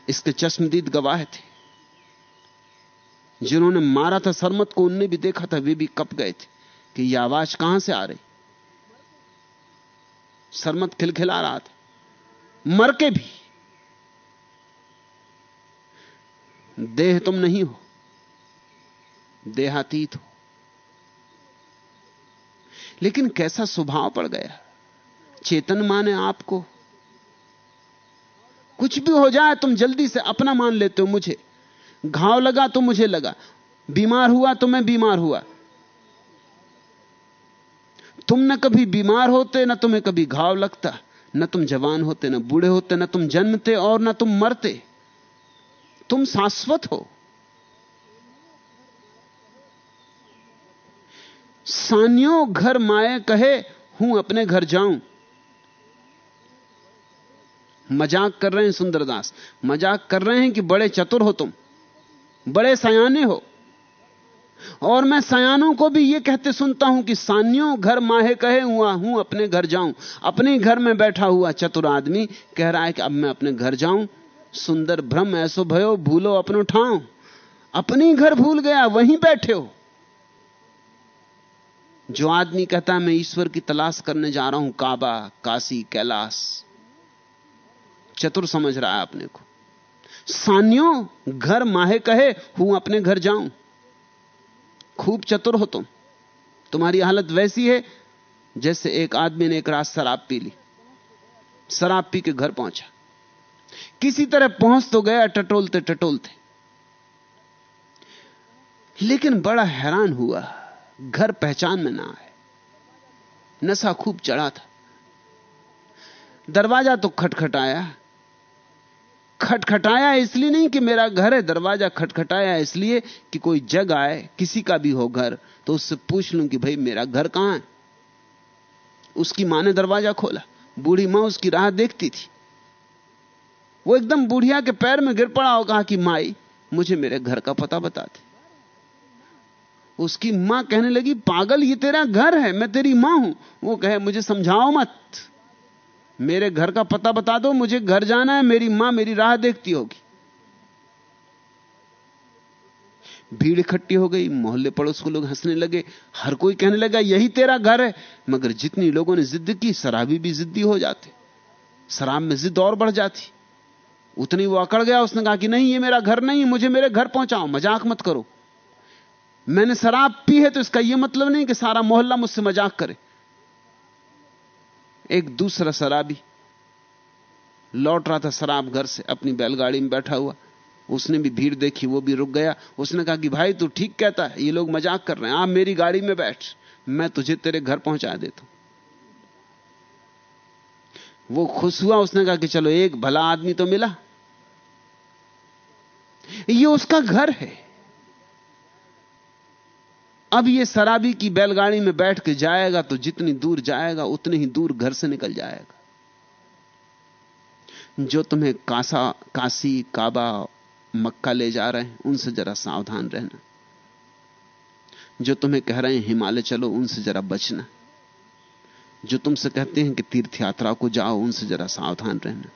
इसके चश्मदीद गवाह थे। जिन्होंने मारा था, सरमत को उनने भी देखा था, वे भी कप गए थे। कि यह आवाज़ कहाँ से आ रही? सरमत खिलखिला रहा था। मर के भी। देह तुम नहीं हो, देहातीत हो। लेकिन कैसा स्वभाव पड़ गया? चेतन माने आपको। कुछ भी हो जाए, तुम जल्दी से अपना मान लेते हो मुझे। घाव लगा तो मुझे लगा। बीमार हुआ तो मैं बीमार हुआ। तुम न कभी बीमार होते, न तुम्हें कभी घाव लगता, न तुम जवान होते, न बूढ़े होते, न तुम जन्मते और न तुम मरते। तुम शाश्वत हो। सानियों, घर माए कहे, हूँ, अपने घर जाऊँ। मज़ाक कर रहे हैं सुंदरदास। मज़ाक कर रहे हैं कि बड़े चतुर हो तुम, बड़े सयाने हो। और मैं सयानों को भी यह कहते सुनता हूँ कि सानियों, घर माहे कहे हुआ हूँ, अपने घर जाऊँ। अपने घर में बैठा हुआ चतुर आदमी कह रहा है कि अब मैं अपने घर जाऊँ, सुंदर भ्रम ऐसो भयो, भूलो अपनो ठाव। अपनी घर भूल गया, वहीं बैठे हो। जो आदमी कहता है, मैं ईश्वर की तलाश करने जा रहा हूँ, काबा, काशी, कैलाश। चतुर समझ रहा है अपने को। सानियों, घर माहे कहे, हूँ, अपने घर जाऊँ। खूब चतुर हो तुम। तुम्हारी हालत वैसी है जैसे एक आदमी ने एक रात शराब पी ली। शराब पी के घर पहुँचा। किसी तरह पहुँच तो गया, टटोलते टटोलते। लेकिन बड़ा हैरान हुआ, घर पहचान में ना आए। नशा खूब चढ़ा था। दरवाज़ा तो खटखटाया खटखटाया इसलिए नहीं कि मेरा घर है, दरवाज़ा खटखटाया इसलिए कि कोई जग आए, किसी का भी हो घर तो उससे पूछ लूँ कि भाई मेरा घर कहाँ है? उसकी माँ ने दरवाज़ा खोला, बूढ़ी माँ उसकी राह देखती थी। वो एकदम बुढ़िया के पैर में गिर पड़ा और कहा कि माई, मुझे मेरे घर का पता बता दे। उसकी माँ कहने लगी, पागल, ये तेरा घर है, मैं तेरी माँ हूँ। वो कहे, मुझे समझाओ मत। मेरे घर का पता बता दो, मुझे घर जाना है, मेरी माँ मेरी राह देखती होगी। भीड़ इकट्ठी हो गई, मोहल्ले पड़ोस को लोग हंसने लगे, हर कोई कहने लगा, यही तेरा घर है। मगर जितनी लोगों ने जिद की, शराबी भी जिद्दी हो जाते। शराब में जिद और बढ़ जाती। उतनी वो अकड़ गया, उसने कहा कि नहीं, ये मेरा घर नहीं, मुझे मेरे घर पहुंचाओ, मज़ाक मत करो। मैंने शराब पी है तो इसका यह मतलब नहीं कि सारा मोहल्ला मुझसे मज़ाक करे। एक दूसरा शराबी लौट रहा था शराब घर से, अपनी बैलगाड़ी में बैठा हुआ। उसने भी भीड़ देखी, वो भी रुक गया। उसने कहा कि भाई तू ठीक कहता है, ये लोग मज़ाक कर रहे हैं। आप मेरी गाड़ी में बैठ, मैं तुझे तेरे घर पहुँचा देता हूँ। वो खुश हुआ, उसने कहा कि चलो, एक भला आदमी तो मिला। ये उसका घर है। अब ये शराबी की बैलगाड़ी में बैठ के जाएगा तो जितनी दूर जाएगा, उतनी ही दूर घर से निकल जाएगा। जो तुम्हें कासा, काशी, काबा, मक्का ले जा रहे हैं, उनसे जरा सावधान रहना। जो तुम्हें कह रहे हैं, हिमालय चलो, उनसे जरा बचना। जो तुमसे कहते हैं कि तीर्थ यात्रा को जाओ, उनसे जरा सावधान रहना।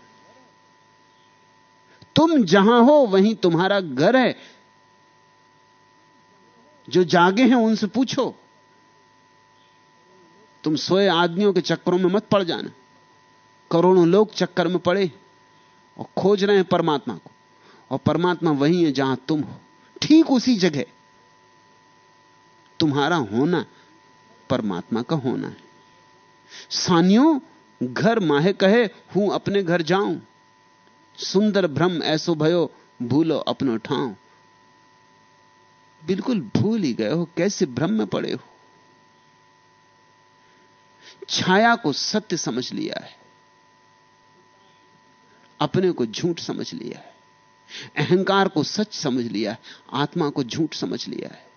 तुम जहाँ हो, वहीं तुम्हारा घर है। जो जागे हैं उनसे पूछो। तुम सोए आदमियों के चक्करों में मत पड़ जाना। करोड़ों लोग चक्कर में पड़े और खोज रहे हैं परमात्मा को। और परमात्मा वही है जहाँ तुम हो। ठीक उसी जगह। तुम्हारा होना परमात्मा का होना है। सानियों, घर माहे कहे, हूँ अपने घर जाऊँ। सुंदर भ्रम ऐसो भयो, भूलो अपनो ठाव बिल्कुल भूल ही गए हो, कैसे भ्रम में पड़े हो? छाया को सत्य समझ लिया है, अपने को झूठ समझ लिया है, अहंकार को सच समझ लिया है, आत्मा को झूठ समझ लिया है।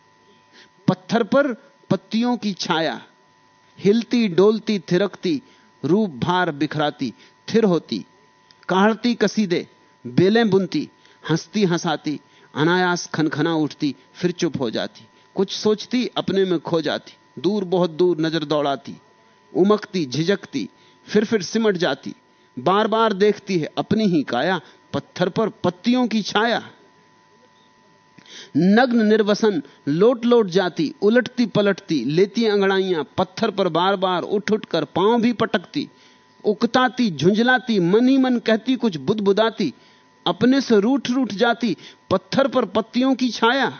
पत्थर पर पत्तियों की छाया, हिलती, डोलती, थिरकती, रूप भार बिखराती, थिर होती, काढ़ती, कसीदे, बेलें बुनती, हंसती, हंसाती अनायास खनखना उठती, फिर चुप हो जाती। कुछ सोचती, अपने में खो जाती। दूर बहुत दूर नज़र दौड़ाती। उमकती, झिझकती, फिर फिर सिमट जाती। बार बार देखती है, अपनी ही काया, पत्थर पर पत्तियों की छाया। नग्न निर्वसन लोट लोट जाती उलटती पलटती लेती अंगड़ाइयाँ, पत्थर पर बार बार उठ उठ कर पाँव भी पटकती। उकताती, झुंझलाती, मन ही मन कहती, कुछ बुदबुदाती। अपने से रूठ रूठ जाती, पत्थर पर पत्तियों की छाया।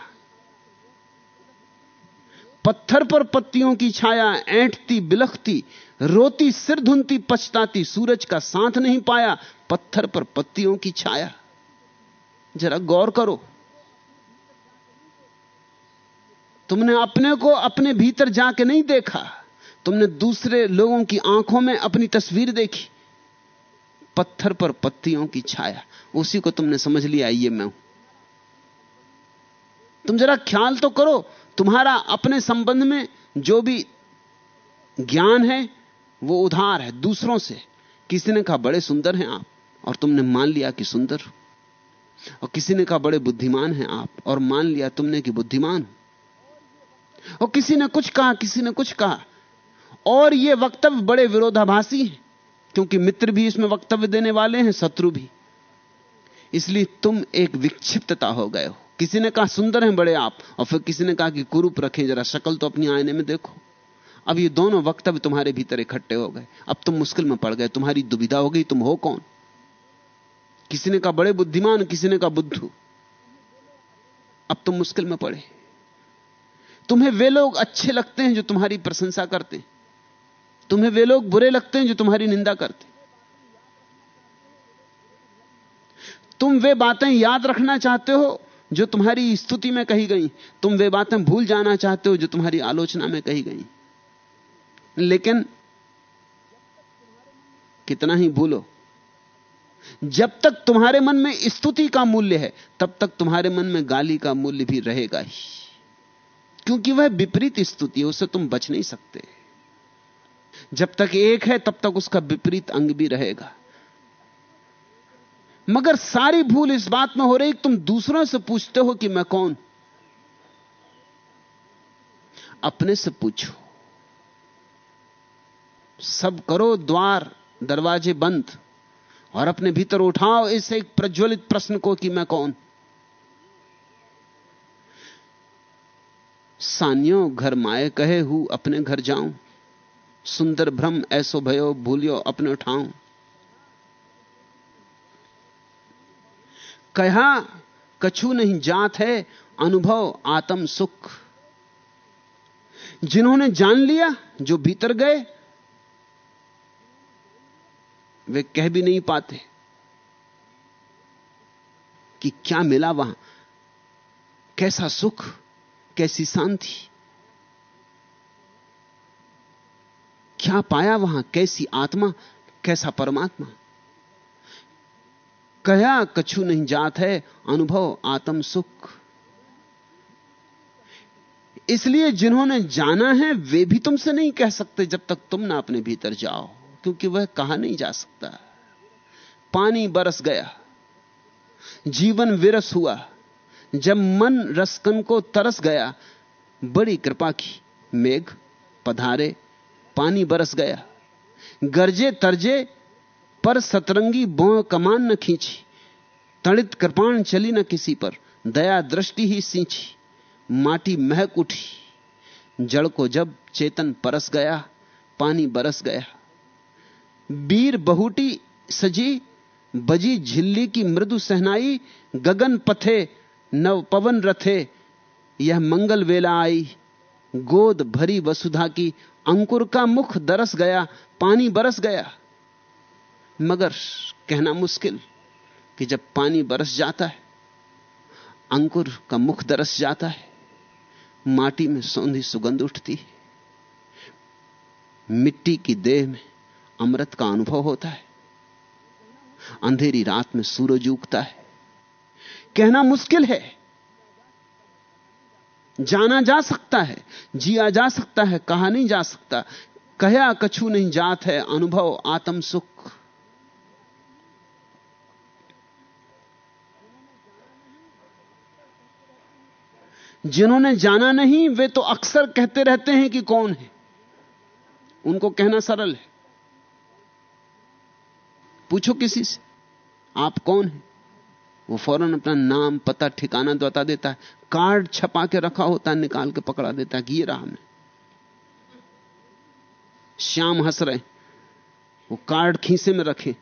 पत्थर पर पत्तियों की छाया ऐंठती, बिलखती, रोती, सिर धुनती, पछताती, सूरज का साथ नहीं पाया, पत्थर पर पत्तियों की छाया। जरा गौर करो। तुमने अपने को अपने भीतर जाके नहीं देखा, तुमने दूसरे लोगों की आँखों में अपनी तस्वीर देखी। पत्थर पर पत्तियों की छाया। उसी को तुमने समझ लिया ये मैं हूँ। तुम जरा ख्याल तो करो, तुम्हारा अपने संबंध में जो भी ज्ञान है, वो उधार है दूसरों से। किसी ने कहा, बड़े सुंदर हैं आप। और तुमने मान लिया कि सुंदर और किसी ने कहा, बड़े बुद्धिमान हैं आप। और मान लिया तुमने कि बुद्धिमान और किसी ने कुछ कहा, किसी ने कुछ कहा। और ये वक्तव्य बड़े विरोधाभासी हैं। क्योंकि मित्र भी इसमें वक्तव्य देने वाले हैं, शत्रु भी। इसलिए तुम एक विक्षिप्तता हो गए हो। किसी ने कहा, सुंदर हैं बड़े आप। और फिर किसी ने कहा कि, कुरूप रखें जरा, शक्ल तो अपनी आईने में देखो। अब ये दोनों वक्तव्य तुम्हारे भीतर इकट्ठे हो गए। अब तुम मुश्किल में पड़ गए, तुम्हारी दुविधा हो गई, तुम हो कौन? किसी ने कहा, बड़े बुद्धिमान, किसी ने कहा, बुद्धू। अब तुम मुश्किल में पड़े। तुम्हें वे लोग अच्छे लगते हैं जो तुम्हारी प्रशंसा करते हैं। तुम्हें वे लोग बुरे लगते हैं जो तुम्हारी निंदा करते तुम वे बातें याद रखना चाहते हो जो तुम्हारी स्तुति में कही गई। तुम वे बातें भूल जाना चाहते हो जो तुम्हारी आलोचना में कही गई। लेकिन कितना ही भूलो। जब तक तुम्हारे मन में स्तुति का मूल्य है, तब तक तुम्हारे मन में गाली का मूल्य भी रहेगा ही। क्योंकि वह विपरीत स्तुति है उससे तुम बच नहीं सकते। जब तक एक है, तब तक उसका विपरीत अंग भी रहेगा। मगर सारी भूल इस बात में हो रही, तुम दूसरों से पूछते हो कि मैं कौन? अपने से पूछो। सब करो, द्वार, दरवाजे बंद, और अपने भीतर उठाओ इस एक प्रज्वलित प्रश्न को कि मैं कौन? सानियों, घर माए कहे हूँ, अपने घर जाऊँ। सुंदर भ्रम, ऐसो भयो, भूलियो, अपने उठाऊं। कहा, कछु नहीं जात है, अनुभव, आत्म सुख। जिन्होंने जान लिया, जो भीतर गए, वे कह भी नहीं पाते कि क्या मिला वहाँ। कैसा सुख, कैसी शांति। क्या पाया वहाँ? कैसी आत्मा? कैसा परमात्मा? कया कछु नहीं जात है, अनुभव आत्म सुख। इसलिए जिन्होंने जाना है, वे भी तुमसे नहीं कह सकते जब तक तुम ना अपने भीतर जाओ, क्योंकि वह कहा नहीं जा सकता। पानी बरस गया, जीवन विरस हुआ। जब मन रसकन को तरस गया, बड़ी कृपा की, मेघ पधारे पानी बरस गया। गरजे तरजे पर सतरंगी बोह कमान न खींची। तड़ित कृपाण चली न किसी पर, दया दृष्टि ही सींची। माटी महक उठी। जड़ को जब चेतन परस गया, पानी बरस गया। वीर बहुटी सजी, बजी झिल्ली की मृदु सहनाई, गगन पथे, नव पवन रथे। यह मंगल वेला आई। गोद भरी वसुधा की अंकुर का मुख दरस गया, पानी बरस गया। मगर कहना मुश्किल कि जब पानी बरस जाता है, अंकुर का मुख दरस जाता है, माटी में सौंधी सुगंध उठती है। मिट्टी की देह में अमृत का अनुभव होता है। अंधेरी रात में सूरज उगता है। कहना मुश्किल है जाना जा सकता है, जिया जा सकता है, कहा नहीं जा सकता। कहा कछु नहीं जात है, अनुभव, आत्म सुख। जिन्होंने जाना नहीं, वे तो अक्सर कहते रहते हैं कि कौन है। उनको कहना सरल है। पूछो किसी से, आप कौन हैं? वो फ़ौरन अपना नाम, पता, ठिकाना बता देता है। कार्ड छपा के रखा होता है, निकाल के पकड़ा देता कि ये रहा मैं श्याम हंस रहे वो कार्ड खीसे में रखे।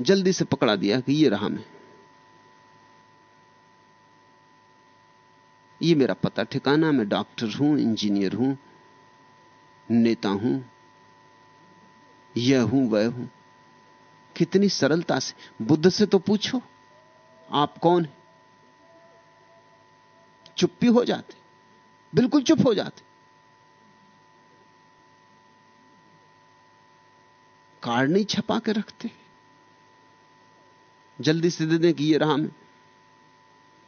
जल्दी से पकड़ा दिया कि ये रहा मैं ये मेरा पता ठिकाना, मैं डॉक्टर हूँ, इंजीनियर हूँ, नेता हूँ, यह हूँ, वह हूँ। कितनी सरलता से। बुद्ध से तो पूछो, आप कौन है? चुप्पी हो जाते, बिल्कुल चुप हो जाते। कार्ड नहीं छपा के रखते। जल्दी से दे दें कि ये रहा मैं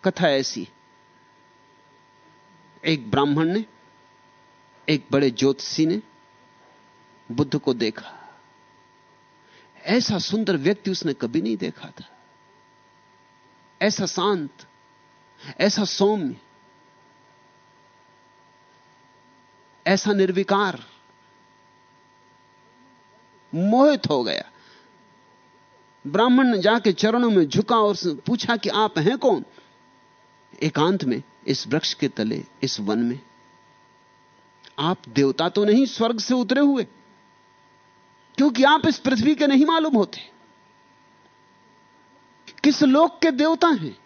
कथा ऐसी एक ब्राह्मण ने, एक बड़े ज्योतिषी ने बुद्ध को देखा। ऐसा सुंदर व्यक्ति उसने कभी नहीं देखा था। ऐसा शांत, ऐसा सौम्य ऐसा निर्विकार मोहित हो गया। ब्राह्मण ने जाके चरणों में झुका और पूछा कि आप हैं कौन? एकांत में, इस वृक्ष के तले, इस वन में। आप देवता तो नहीं स्वर्ग से उतरे हुए, क्योंकि आप इस पृथ्वी के नहीं मालूम होते। किस लोक के देवता हैं?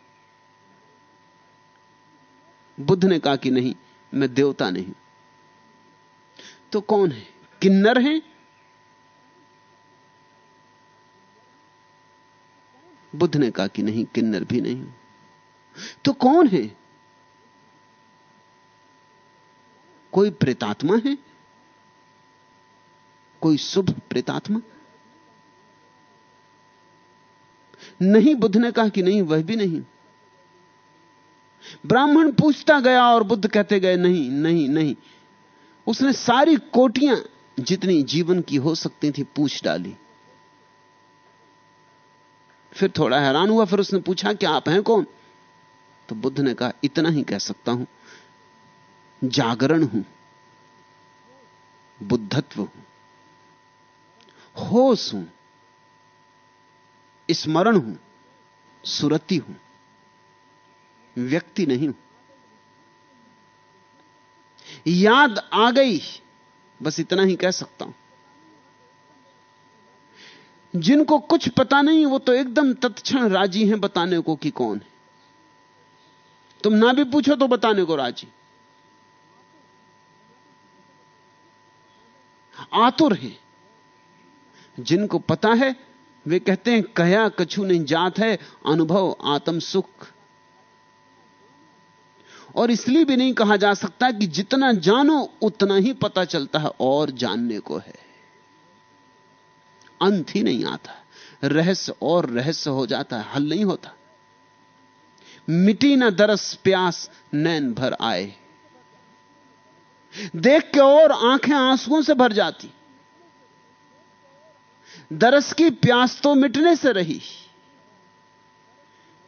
बुद्ध ने कहा कि नहीं, मैं देवता नहीं। तो कौन है? किन्नर हैं? बुद्ध ने कहा कि नहीं, किन्नर भी नहीं। तो कौन है? कोई प्रेतात्मा है? कोई शुभ प्रेतात्मा? नहीं, बुद्ध ने कहा कि नहीं, वह भी नहीं। ब्राह्मण पूछता गया और बुद्ध कहते गए, नहीं नहीं नहीं। उसने सारी कोटियाँ जितनी जीवन की हो सकती थी पूछ डाली। फिर थोड़ा हैरान हुआ, फिर उसने पूछा कि आप हैं कौन? तो बुद्ध ने कहा, इतना ही कह सकता हूँ। जागरण हूँ। बुद्धत्व हूँ। होश हूँ। स्मरण हूँ। सुरति हूँ। व्यक्ति नहीं हूँ। याद आ गई। बस इतना ही कह सकता हूँ। जिनको कुछ पता नहीं, वो तो एकदम तत्क्षण राज़ी हैं बताने को कि कौन है। तुम ना भी पूछो तो बताने को राज़ी। आतुर हैं। जिनको पता है, वे कहते हैं, कया कछु नहीं जात है, अनुभव आत्म सुख। और इसलिए भी नहीं कहा जा सकता कि जितना जानो, उतना ही पता चलता है और जानने को है। अंत ही नहीं आता। रहस्य और रहस्य हो जाता है, हल नहीं होता। मिटी ना दरस प्यास, नैन भर आए। देख के और आँखें आंसुओं से भर जाती। दरस की प्यास तो मिटने से रही।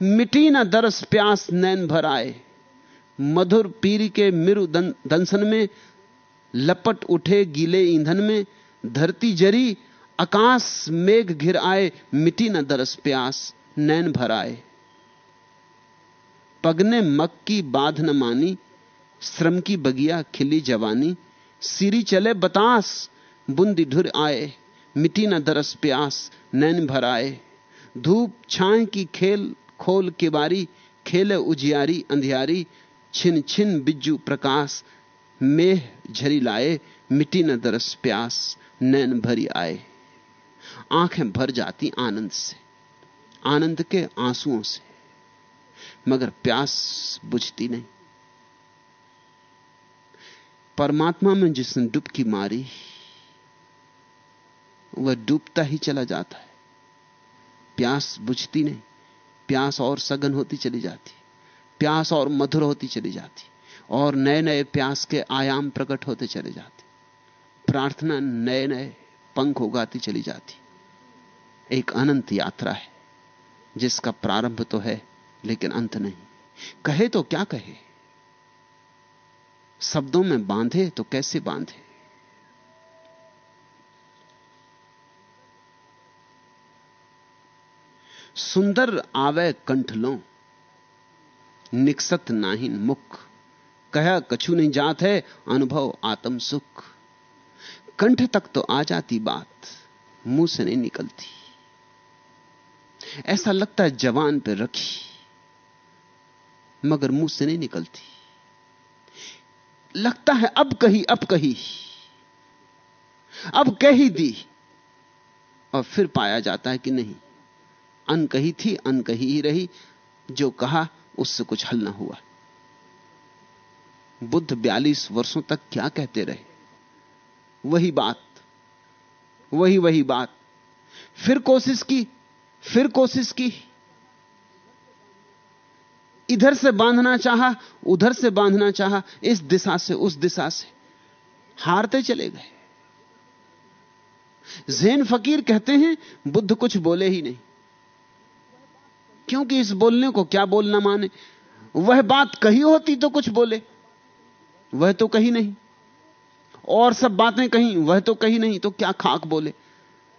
मिटी ना दरस प्यास, नैन भर आए। मधुर पीर के मिरु दंसन में, लपट उठे गीले ईंधन में, धरती जरी, आकाश मेघ घिर आए, मिटी न दरस प्यास, नैन भर आए। पगने मक की बाध न मानी, श्रम की बगिया खिली जवानी, सीरी चले बतास, बुंदी ढुर आए मिट्टी न दरस प्यास, नैन भर आए। धूप छाए की खेल खोल के बारी खेले उजियारी, अंधियारी छिन छिन बिज्जू प्रकाश, मेह झरी लाए मिट्टी न दरस प्यास, नैन भरी आए। आँखें भर जाती आनंद से, आनंद के आंसुओं से, मगर प्यास बुझती नहीं। परमात्मा में जिसने डुबकी मारी, वह डूबता ही चला जाता है। प्यास बुझती नहीं, प्यास और सघन होती चली जाती। प्यास और मधुर होती चली जाती और नए नए प्यास के आयाम प्रकट होते चले जाते। प्रार्थना नए नए पंख उगाती चली जाती। एक अनंत यात्रा है, जिसका प्रारंभ तो है, लेकिन अंत नहीं। कहे तो क्या कहे? शब्दों में बांधे तो कैसे बांधे? सुंदर आवे कंठ लो निकसत नाहीन मुख। कह, कछु नहीं जात है, अनुभव आत्म सुख। कंठ तक तो आ जाती बात, मुँह से नहीं निकलती। ऐसा लगता है जवान पे रखी, मगर मुँह से नहीं निकलती। लगता है अब कही अब कही। अब कह ही दी, और फिर पाया जाता है कि नहीं। अन कही थी अन कही ही रही, जो कहा उससे कुछ हल ना हुआ। बुद्ध बयालीस वर्षों तक क्या कहते रहे? वही बात, वही वही बात। फिर कोशिश की, फिर कोशिश की। इधर से बांधना चाहा, उधर से बांधना चाहा, इस दिशा से, उस दिशा से। हारते चले गए। जैन फकीर कहते हैं, बुद्ध कुछ बोले ही नहीं। क्योंकि इस बोलने को क्या बोलना माने? वह बात कही होती तो कुछ बोले। वह तो कही नहीं। और सब बातें कहीं, वह तो कही नहीं तो क्या खाक बोले?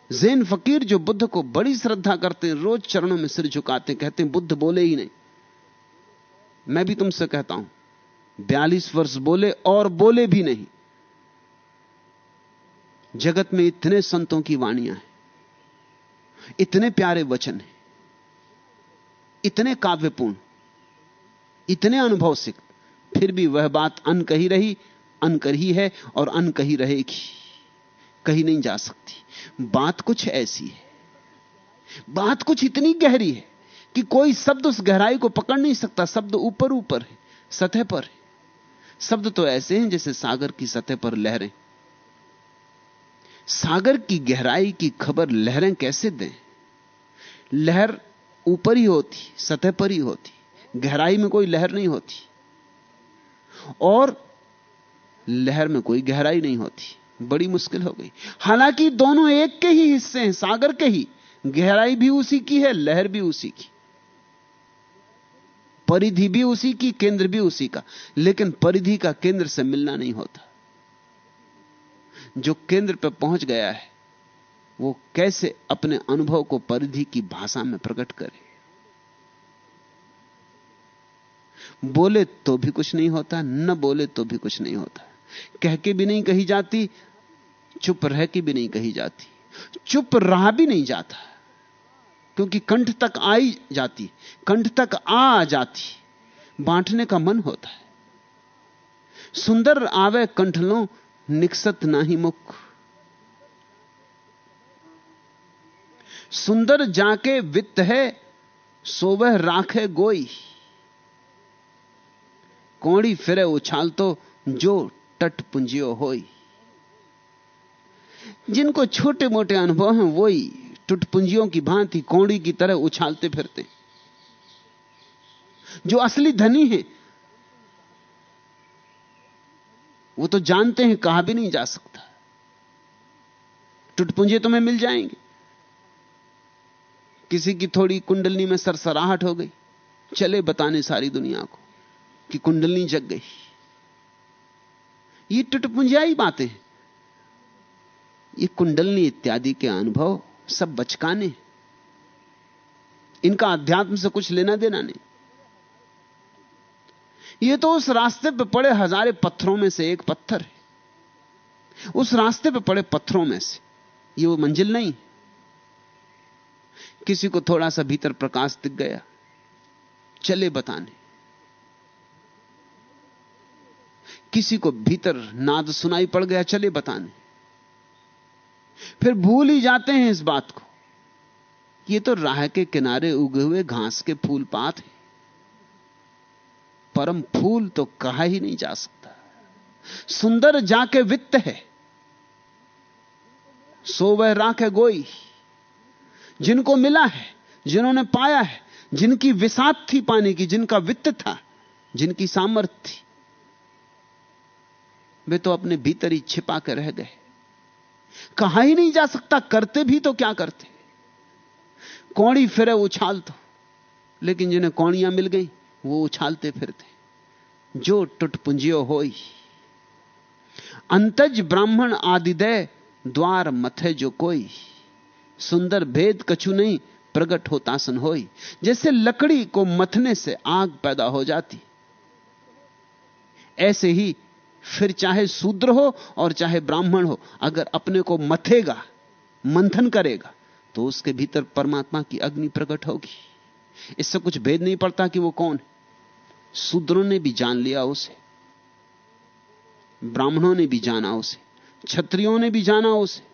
जैन फकीर जो बुद्ध को बड़ी श्रद्धा करते हैं, रोज चरणों में सिर झुकाते, कहते हैं, बुद्ध बोले ही नहीं। मैं भी तुमसे कहता हूँ, बयालीस वर्ष बोले और बोले भी नहीं। जगत में इतने संतों की वाणियाँ हैं, इतने प्यारे वचन हैं। इतने काव्यपूर्ण, इतने अनुभव फिर भी वह बात अन कही रही, अन कही है और अन कही रहेगी। कही नहीं जा सकती। बात कुछ ऐसी है। बात कुछ इतनी गहरी है कि कोई शब्द उस गहराई को पकड़ नहीं सकता। शब्द ऊपर ऊपर है, सतह पर है। शब्द तो ऐसे हैं जैसे सागर की सतह पर लहरें। सागर की गहराई की खबर लहरें कैसे दें? लहर ऊपर ही होती, सतह पर ही होती, गहराई में कोई लहर नहीं होती, और लहर में कोई गहराई नहीं होती, बड़ी मुश्किल हो गई। हालाँकि दोनों एक के ही हिस्से हैं, सागर के ही, गहराई भी उसी की है, लहर भी उसी की। परिधि भी उसी की, केंद्र भी उसी का, लेकिन परिधि का केंद्र से मिलना नहीं होता। जो केंद्र पर पहुँच गया है वो कैसे अपने अनुभव को परिधि की भाषा में प्रकट करे? बोले तो भी कुछ नहीं होता, न बोले तो भी कुछ नहीं होता। कह के भी नहीं कही जाती, चुप रह के भी नहीं कही जाती। चुप रहा भी नहीं जाता, क्योंकि कंठ तक आई जाती, कंठ तक आ जाती। बांटने का मन होता है। सुंदर आवे कंठ लो, निकसत नाही मुख। सुंदर जाके वित्त है सोवह राखे गोई। कोड़ी फिरे उछाल तो जो तट पुंजियो होई। जिनको छोटे मोटे अनुभव हैं वही टुटपुंजियों की भांति कोड़ी की तरह उछालते फिरते। जो असली धनी है, वो तो जानते हैं कहा भी नहीं जा सकता। टुटपुंजे तुम्हें मिल जाएँगे। किसी की थोड़ी कुंडलनी में सरसराहट हो गई। चले बताने सारी दुनिया को कि कुंडलनी जग गई। ये टुटपुंजियाई बातें ये कुंडलनी इत्यादि के अनुभव सब बचकाने इनका अध्यात्म से कुछ लेना देना नहीं। ये तो उस रास्ते पे पड़े हजारे पत्थरों में से एक पत्थर है। उस रास्ते पे पड़े पत्थरों में से। ये वो मंजिल नहीं किसी को थोड़ा सा भीतर प्रकाश दिख गया। चले बताने। किसी को भीतर नाद सुनाई पड़ गया, चले बताने। फिर भूल ही जाते हैं इस बात को। ये तो राह के किनारे उगे हुए घास के फूल पात हैं। परम फूल तो कहा ही नहीं जा सकता। सुंदर जाके वित्त है। सो वह राख है गोई। जिनको मिला है, जिन्होंने पाया है, जिनकी विसात थी पाने की, जिनका वित्त था, जिनकी सामर्थ्य थी, वे तो अपने भीतर ही छिपा कर रह गए। कहा ही नहीं जा सकता, करते भी तो क्या करते? कौड़ी फिरे, उछाल तो। लेकिन जिन्हें कौड़ियाँ मिल गई, वो उछालते फिरते। जो टुटपुंजियो होई। अंतज ब्राह्मण आदिदय द्वार मथे जो कोई। सुंदर भेद कछु नहीं, प्रगट होतासन होई। जैसे लकड़ी को मथने से आग पैदा हो जाती। ऐसे ही फिर चाहे शूद्र हो और चाहे ब्राह्मण हो, अगर अपने को मथेगा, मंथन करेगा तो उसके भीतर परमात्मा की अग्नि प्रकट होगी। इससे कुछ भेद नहीं पड़ता कि वो कौन है। शूद्रों ने भी जान लिया उसे। ब्राह्मणों ने भी जाना उसे। क्षत्रियों ने भी जाना उसे।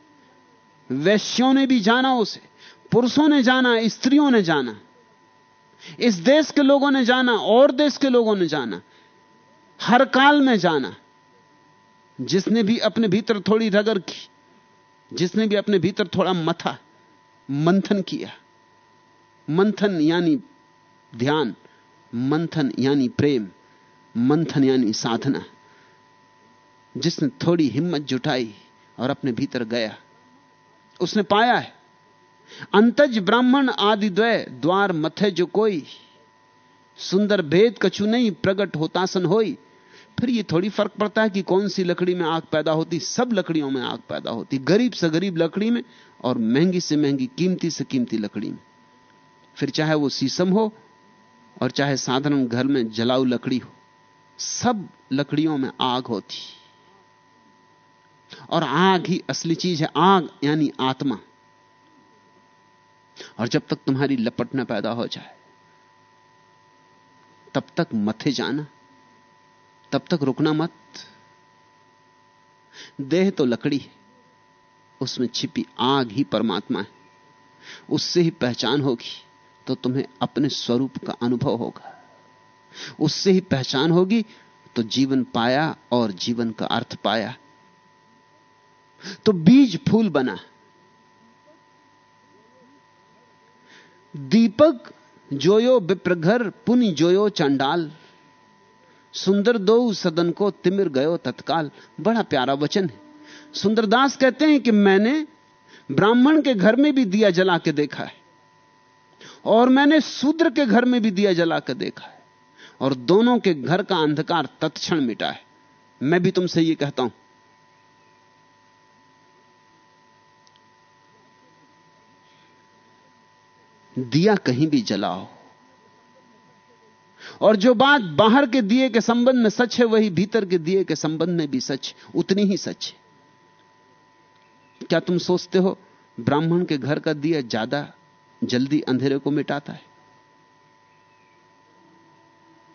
वैश्यों ने भी जाना उसे, पुरुषों ने जाना, स्त्रियों ने जाना। इस देश के लोगों ने जाना, और देश के लोगों ने जाना, हर काल में जाना। जिसने भी अपने भीतर थोड़ी रगर की, जिसने भी अपने भीतर थोड़ा मथा, मंथन किया। मंथन यानी ध्यान, मंथन यानी प्रेम, मंथन यानी साधना। जिसने थोड़ी हिम्मत जुटाई और अपने भीतर गया उसने पाया है। अंतज ब्राह्मण आदि द्वय द्वार मथे जो कोई, सुंदर भेद कछु नहीं, प्रगट होतासन होई। फिर ये थोड़ी फ़र्क पड़ता है कि कौन सी लकड़ी में आग पैदा होती। सब लकड़ियों में आग पैदा होती। गरीब से गरीब लकड़ी में और महँगी से महँगी, कीमती से कीमती लकड़ी में। फिर चाहे वो शीशम हो और चाहे साधारण घर में जलाऊ लकड़ी हो, सब लकड़ियों में आग होती। और आग ही असली चीज़ है, आग यानी आत्मा। और जब तक तुम्हारी लपट न पैदा हो जाए, तब तक मथे जाना, तब तक रुकना मत। देह तो लकड़ी है, उसमें छिपी आग ही परमात्मा है। उससे ही पहचान होगी तो तुम्हें अपने स्वरूप का अनुभव होगा। उससे ही पहचान होगी तो जीवन पाया और जीवन का अर्थ पाया। तो बीज फूल बना। दीपक जोयो विप्रघर, पुनि जोयो चंडाल। सुंदर दो सदन को तिमिर गयो तत्काल। बड़ा प्यारा वचन है। सुंदरदास कहते हैं कि मैंने ब्राह्मण के घर में भी दिया जला के देखा है। और मैंने शूद्र के घर में भी दिया जला के देखा है। और दोनों के घर का अंधकार तत्क्षण मिटा है। मैं भी तुमसे यह कहता हूँ दिया कहीं भी जलाओ और जो बात बाहर के दिए के संबंध में सच है, वही भीतर के दिए के संबंध में भी सच उतनी ही सच है। क्या तुम सोचते हो, ब्राह्मण के घर का दिया ज़्यादा जल्दी अंधेरे को मिटाता है?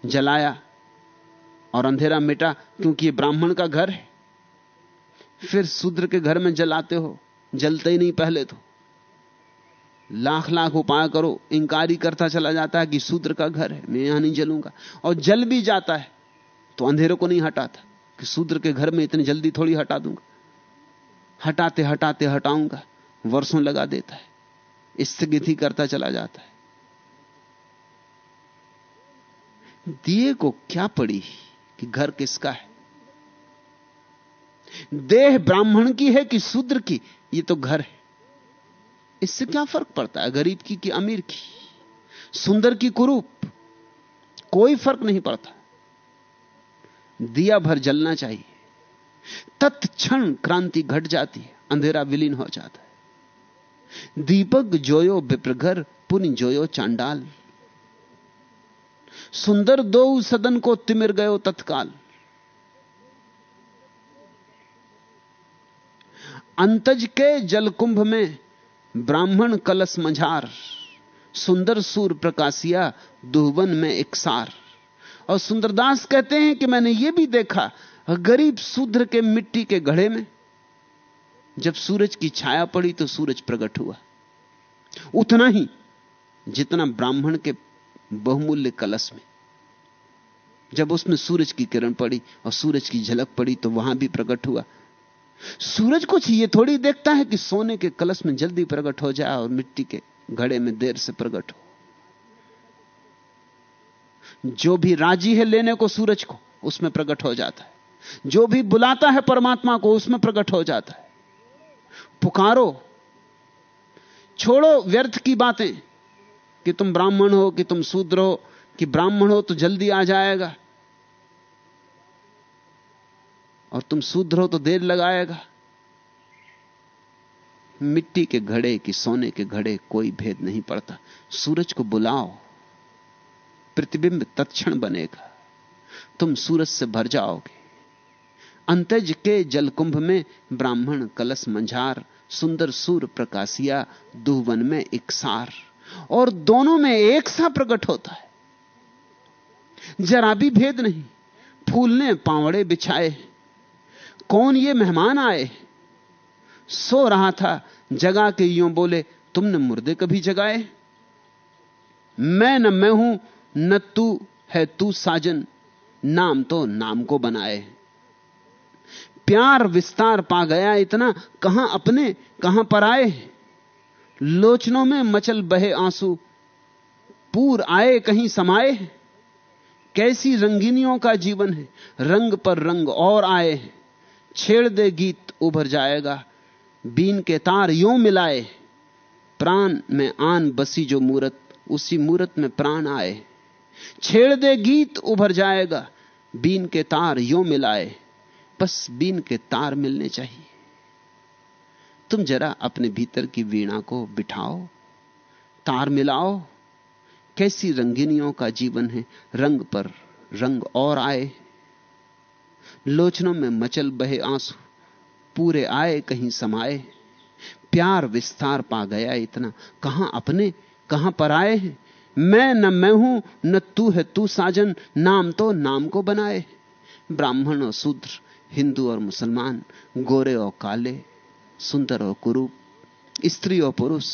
जलाया और अंधेरा मिटा क्योंकि ये ब्राह्मण का घर है। फिर शूद्र के घर में जलाते हो, जलते ही नहीं पहले तो। लाख लाख उपाय करो, इंकारी करता चला जाता है कि शूद्र का घर है, मैं यहाँ नहीं जलूँगा। और जल भी जाता है तो अंधेरे को नहीं हटाता, कि शूद्र के घर में इतनी जल्दी थोड़ी हटा दूँगा। हटाते हटाते हटाऊँगा, वर्षों लगा देता है, स्थगित ही करता चला जाता है। दिए को क्या पड़ी कि घर किसका है? देह ब्राह्मण की है कि शूद्र की? ये तो घर है। इससे क्या फ़र्क पड़ता है? गरीब की कि अमीर की? सुंदर की कुरूप कोई फ़र्क नहीं पड़ता। दिया भर जलना चाहिए। तत्क्षण क्रांति घट जाती है, अंधेरा विलीन हो जाता है। दीपक जोयो विप्रघर, पुन जोयो चांडाल। सुंदर दो सदन को तिमिर गयो तत्काल। अंतज के जलकुंभ में ब्राह्मण कलश मझार, सुंदर सूर प्रकाशिया, दुहवन में इकसार और सुंदरदास कहते हैं कि मैंने यह भी देखा, गरीब शूद्र के मिट्टी के घड़े में, जब सूरज की छाया पड़ी तो सूरज प्रकट हुआ। उतना ही जितना ब्राह्मण के बहुमूल्य कलश में। जब उसमें सूरज की किरण पड़ी और सूरज की झलक पड़ी तो वहाँ भी प्रकट हुआ। सूरज कुछ ये थोड़ी देखता है कि सोने के कलश में जल्दी प्रकट हो जाए और मिट्टी के घड़े में देर से प्रकट हो। जो भी राज़ी है लेने को सूरज को, उसमें प्रकट हो जाता है। जो भी बुलाता है परमात्मा को, उसमें प्रकट हो जाता है। पुकारो, छोड़ो व्यर्थ की बातें, कि तुम ब्राह्मण हो, कि तुम शूद्र हो, कि ब्राह्मण हो तो जल्दी आ जाएगा। और तुम शूद्र हो तो देर लगाएगा। मिट्टी के घड़े कि सोने के घड़े कोई भेद नहीं पड़ता। सूरज को बुलाओ, प्रतिबिंब तत्क्षण बनेगा। तुम सूरज से भर जाओगे। अंतज के जलकुंभ में ब्राह्मण कलश मंझार, सुंदर सूर प्रकाशिया, दुहवन में इकसार। और दोनों में एक सा प्रकट होता है। जरा भी भेद नहीं फूल ने पावड़े बिछाए कौन ये मेहमान आए? सो रहा था, जगा के यूँ बोले, तुमने मुर्दे कभी जगाए? मैं न मैं हूँ, न तू है तू साजन, नाम तो नाम को बनाए। प्यार विस्तार पा गया इतना, कहाँ अपने, कहाँ पर आए? लोचनों में मचल बहे आँसू, पूर आए कहीं समाए? कैसी रंगीनियों का जीवन है, रंग पर रंग और आए छेड़ दे गीत, उभर जाएगा। बीन के तार यूँ मिलाए, प्राण में आन बसी जो मूरत, उसी मूरत में प्राण आए। छेड़ दे गीत, उभर जाएगा, बीन के तार यूँ मिलाए। बस बीन के तार मिलने चाहिए। तुम जरा अपने भीतर की वीणा को बिठाओ, तार मिलाओ। कैसी रंगीनियों का जीवन है, रंग पर रंग और आए। लोचनों में मचल बहे आँसू, पूरे आए कहीं समाए। प्यार विस्तार पा गया इतना। कहाँ अपने, कहाँ पर आए हैं? मैं न मैं हूँ, न तू है तू साजन, नाम तो नाम को बनाए। ब्राह्मण और शूद्र, हिंदू और मुसलमान, गोरे और काले, सुंदर और कुरूप, स्त्री और पुरुष,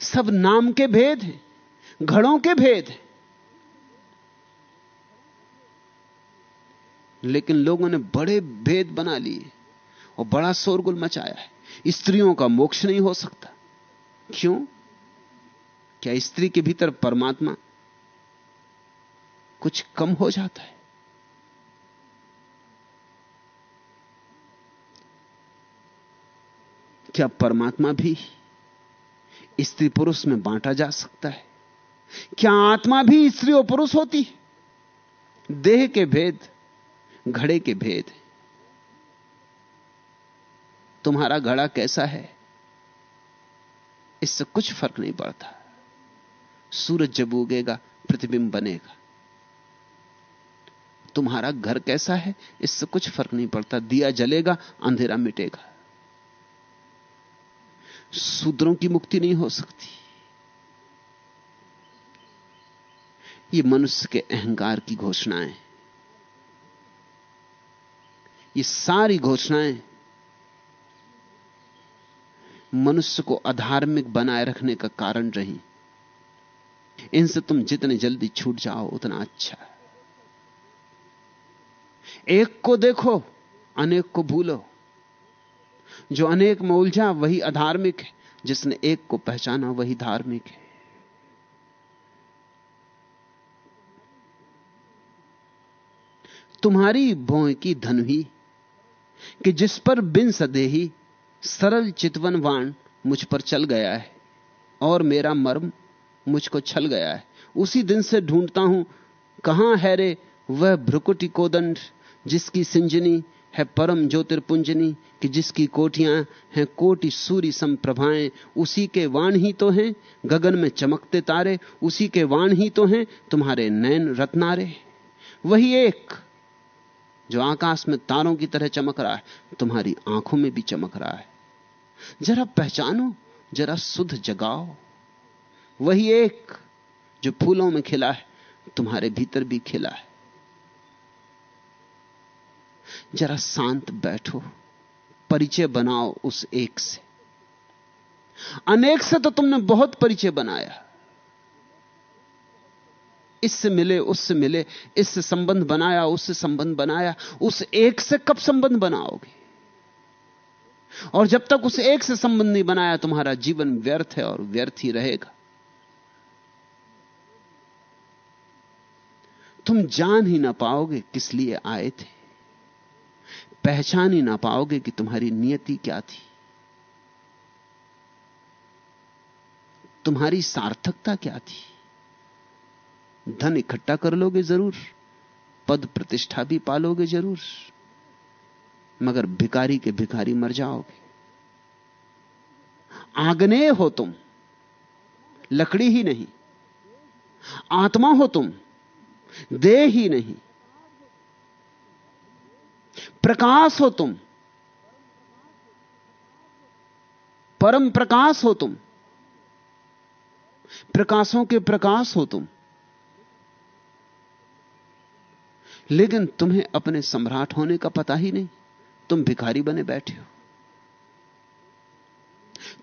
सब नाम के भेद हैं, घड़ों के भेद हैं। लेकिन लोगों ने बड़े भेद बना लिए और बड़ा शोरगुल मचाया है। स्त्रियों का मोक्ष नहीं हो सकता। क्यों? क्या स्त्री के भीतर परमात्मा कुछ कम हो जाता है? क्या परमात्मा भी स्त्री पुरुष में बांटा जा सकता है? क्या आत्मा भी स्त्री और पुरुष होती देह के भेद घड़े के भेद तुम्हारा घड़ा कैसा है? इससे कुछ फ़र्क नहीं पड़ता। सूरज जब उगेगा, प्रतिबिंब बनेगा। तुम्हारा घर कैसा है? इससे कुछ फ़र्क नहीं पड़ता। दिया जलेगा, अंधेरा मिटेगा। शूद्रों की मुक्ति नहीं हो सकती। ये मनुष्य के अहंकार की घोषणाएँ ये सारी घोषणाएँ मनुष्य को अधार्मिक बनाए रखने का कारण रही। इनसे तुम जितने जल्दी छूट जाओ, उतना अच्छा एक को देखो, अनेक को भूलो। जो अनेक में उलझा, वही अधार्मिक है। जिसने एक को पहचाना, वही धार्मिक है। तुम्हारी भों की धनवी कि जिस पर बिन सदेही सरल चितवन वाण मुझ पर चल गया है और मेरा मर्म मुझको छल गया है। उसी दिन से ढूंढता हूँ, कहाँ है रे वह भ्रुकुटी कोदंड जिसकी सिंजनी है परम ज्योतिर्पुंजनी, कि जिसकी कोटियाँ हैं कोटि सूर्य संप्रभाएँ। उसी के वाण ही तो हैं गगन में चमकते तारे, उसी के वाण ही तो हैं तुम्हारे नैन रत्नारे। वही एक जो आकाश में तारों की तरह चमक रहा है, तुम्हारी आँखों में भी चमक रहा है। जरा पहचानो, जरा शुद्ध जगाओ। वही एक जो फूलों में खिला है, तुम्हारे भीतर भी खिला है। जरा शांत बैठो, परिचय बनाओ उस एक से। अनेक से तो तुमने बहुत परिचय बनाया। इससे मिले उससे मिले इससे संबंध बनाया उससे संबंध बनाया, उस एक से कब संबंध बनाओगे? और जब तक उस एक से संबंध नहीं बनाया, तुम्हारा जीवन व्यर्थ है और व्यर्थ ही रहेगा। तुम जान ही ना पाओगे किस लिए आए थे। पहचान ही ना पाओगे कि तुम्हारी नियति क्या थी। तुम्हारी सार्थकता क्या थी। धन इकट्ठा कर लोगे ज़रूर, पद प्रतिष्ठा भी पालोगे ज़रूर, मगर भिकारी के भिखारी मर जाओगे। आग्नेय हो तुम, लकड़ी ही नहीं, आत्मा हो तुम, देह ही नहीं, प्रकाश हो तुम, परम प्रकाश हो तुम, प्रकाशों के प्रकाश हो तुम। लेकिन तुम्हें अपने सम्राट होने का पता ही नहीं। तुम भिखारी बने बैठे हो।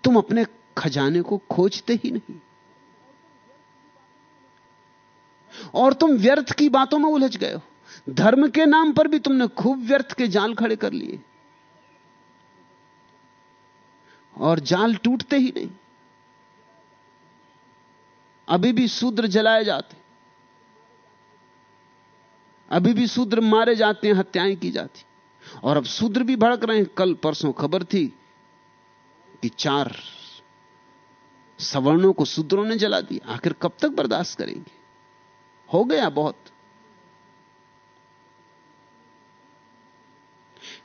तुम अपने खजाने को खोजते ही नहीं। और तुम व्यर्थ की बातों में उलझ गए हो। धर्म के नाम पर भी तुमने खूब व्यर्थ के जाल खड़े कर लिए। और जाल टूटते ही नहीं। अभी भी सूद्र जलाए जाते। अभी भी शूद्र मारे जाते हैं, हत्याएँ की जाती। और अब शूद्र भी भड़क रहे हैं। कल परसों खबर थी कि चार सवर्णों को शूद्रों ने जला दिया। आखिर कब तक बर्दाश्त करेंगे? हो गया बहुत।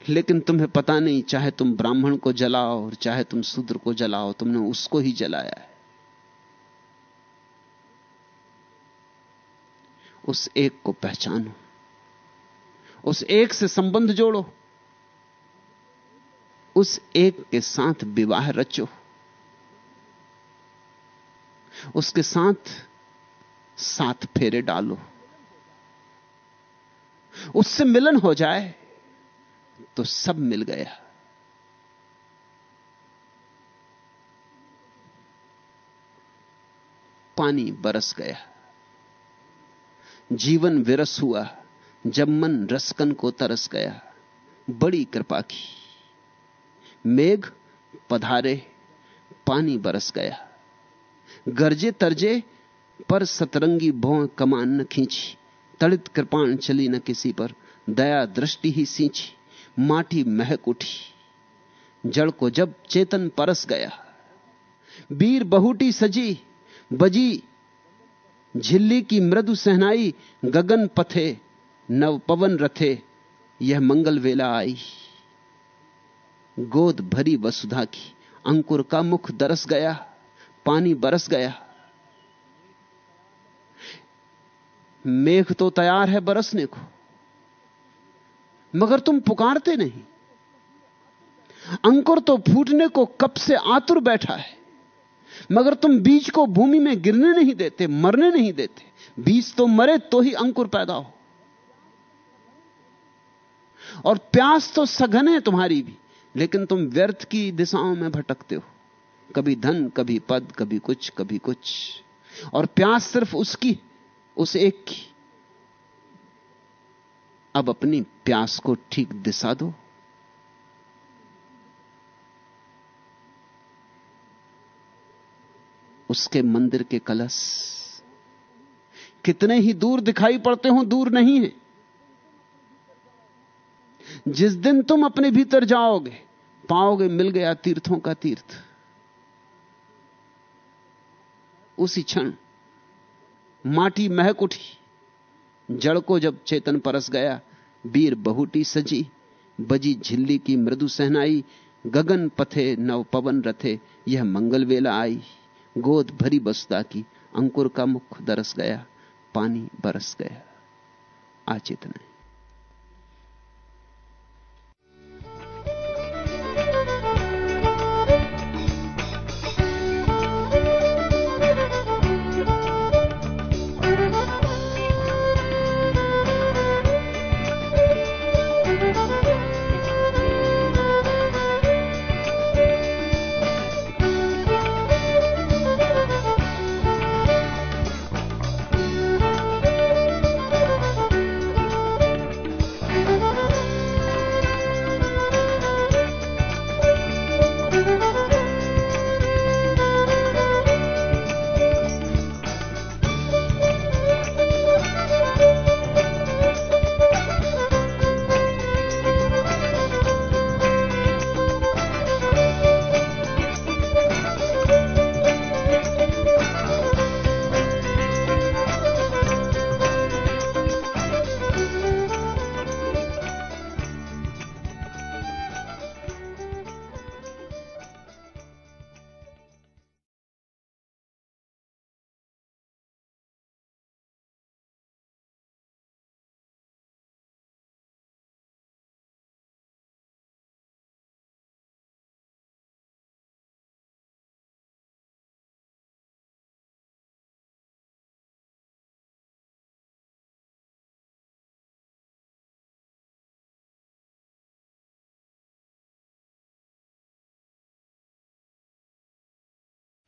लेकिन तुम्हें पता नहीं, चाहे तुम ब्राह्मण को जलाओ और चाहे तुम शूद्र को जलाओ, तुमने उसको ही जलाया है। उस एक को पहचानो। उस एक से संबंध जोड़ो। उस एक के साथ विवाह रचो। उसके साथ साथ फेरे डालो। उससे मिलन हो जाए तो सब मिल गया। पानी बरस गया। जीवन विरस हुआ। जब मन रसकन को तरस गया, बड़ी कृपा की। मेघ पधारे, पानी बरस गया। गरजे तरजे पर सतरंगी भों कमान न खींची। तड़ित कृपाण चली न किसी पर, दया दृष्टि ही सींची। माटी महक उठी। जड़ को जब चेतन परस गया। वीर बहुटी सजी, बजी। झिल्ली की मृदु सहनाई, गगन पथे। नव पवन रथे, यह मंगल वेला आई। गोद भरी वसुधा की, अंकुर का मुख दरस गया, पानी बरस गया। मेघ तो तैयार है बरसने को, मगर तुम पुकारते नहीं। अंकुर तो फूटने को कब से आतुर बैठा है, मगर तुम बीज को भूमि में गिरने नहीं देते, मरने नहीं देते। बीज तो मरे तो ही अंकुर पैदा हो। और प्यास तो सघन है तुम्हारी भी, लेकिन तुम व्यर्थ की दिशाओं में भटकते हो। कभी धन, कभी पद, कभी कुछ कभी कुछ। और प्यास सिर्फ़ उसकी, उस एक की। अब अपनी प्यास को ठीक दिशा दो। उसके मंदिर के कलश। कितने ही दूर दिखाई पड़ते हो, दूर नहीं है। जिस दिन तुम अपने भीतर जाओगे, पाओगे मिल गया तीर्थों का तीर्थ। उसी क्षण माटी महक उठी, जड़ को जब चेतन परस गया, वीर बहुटी सजी, बजी झिल्ली की मृदु सहनाई, गगन पथे नव पवन रथे, यह मंगल वेला आई, गोद भरी बसता की अंकुर का मुख दरस गया, पानी बरस गया, आचेतना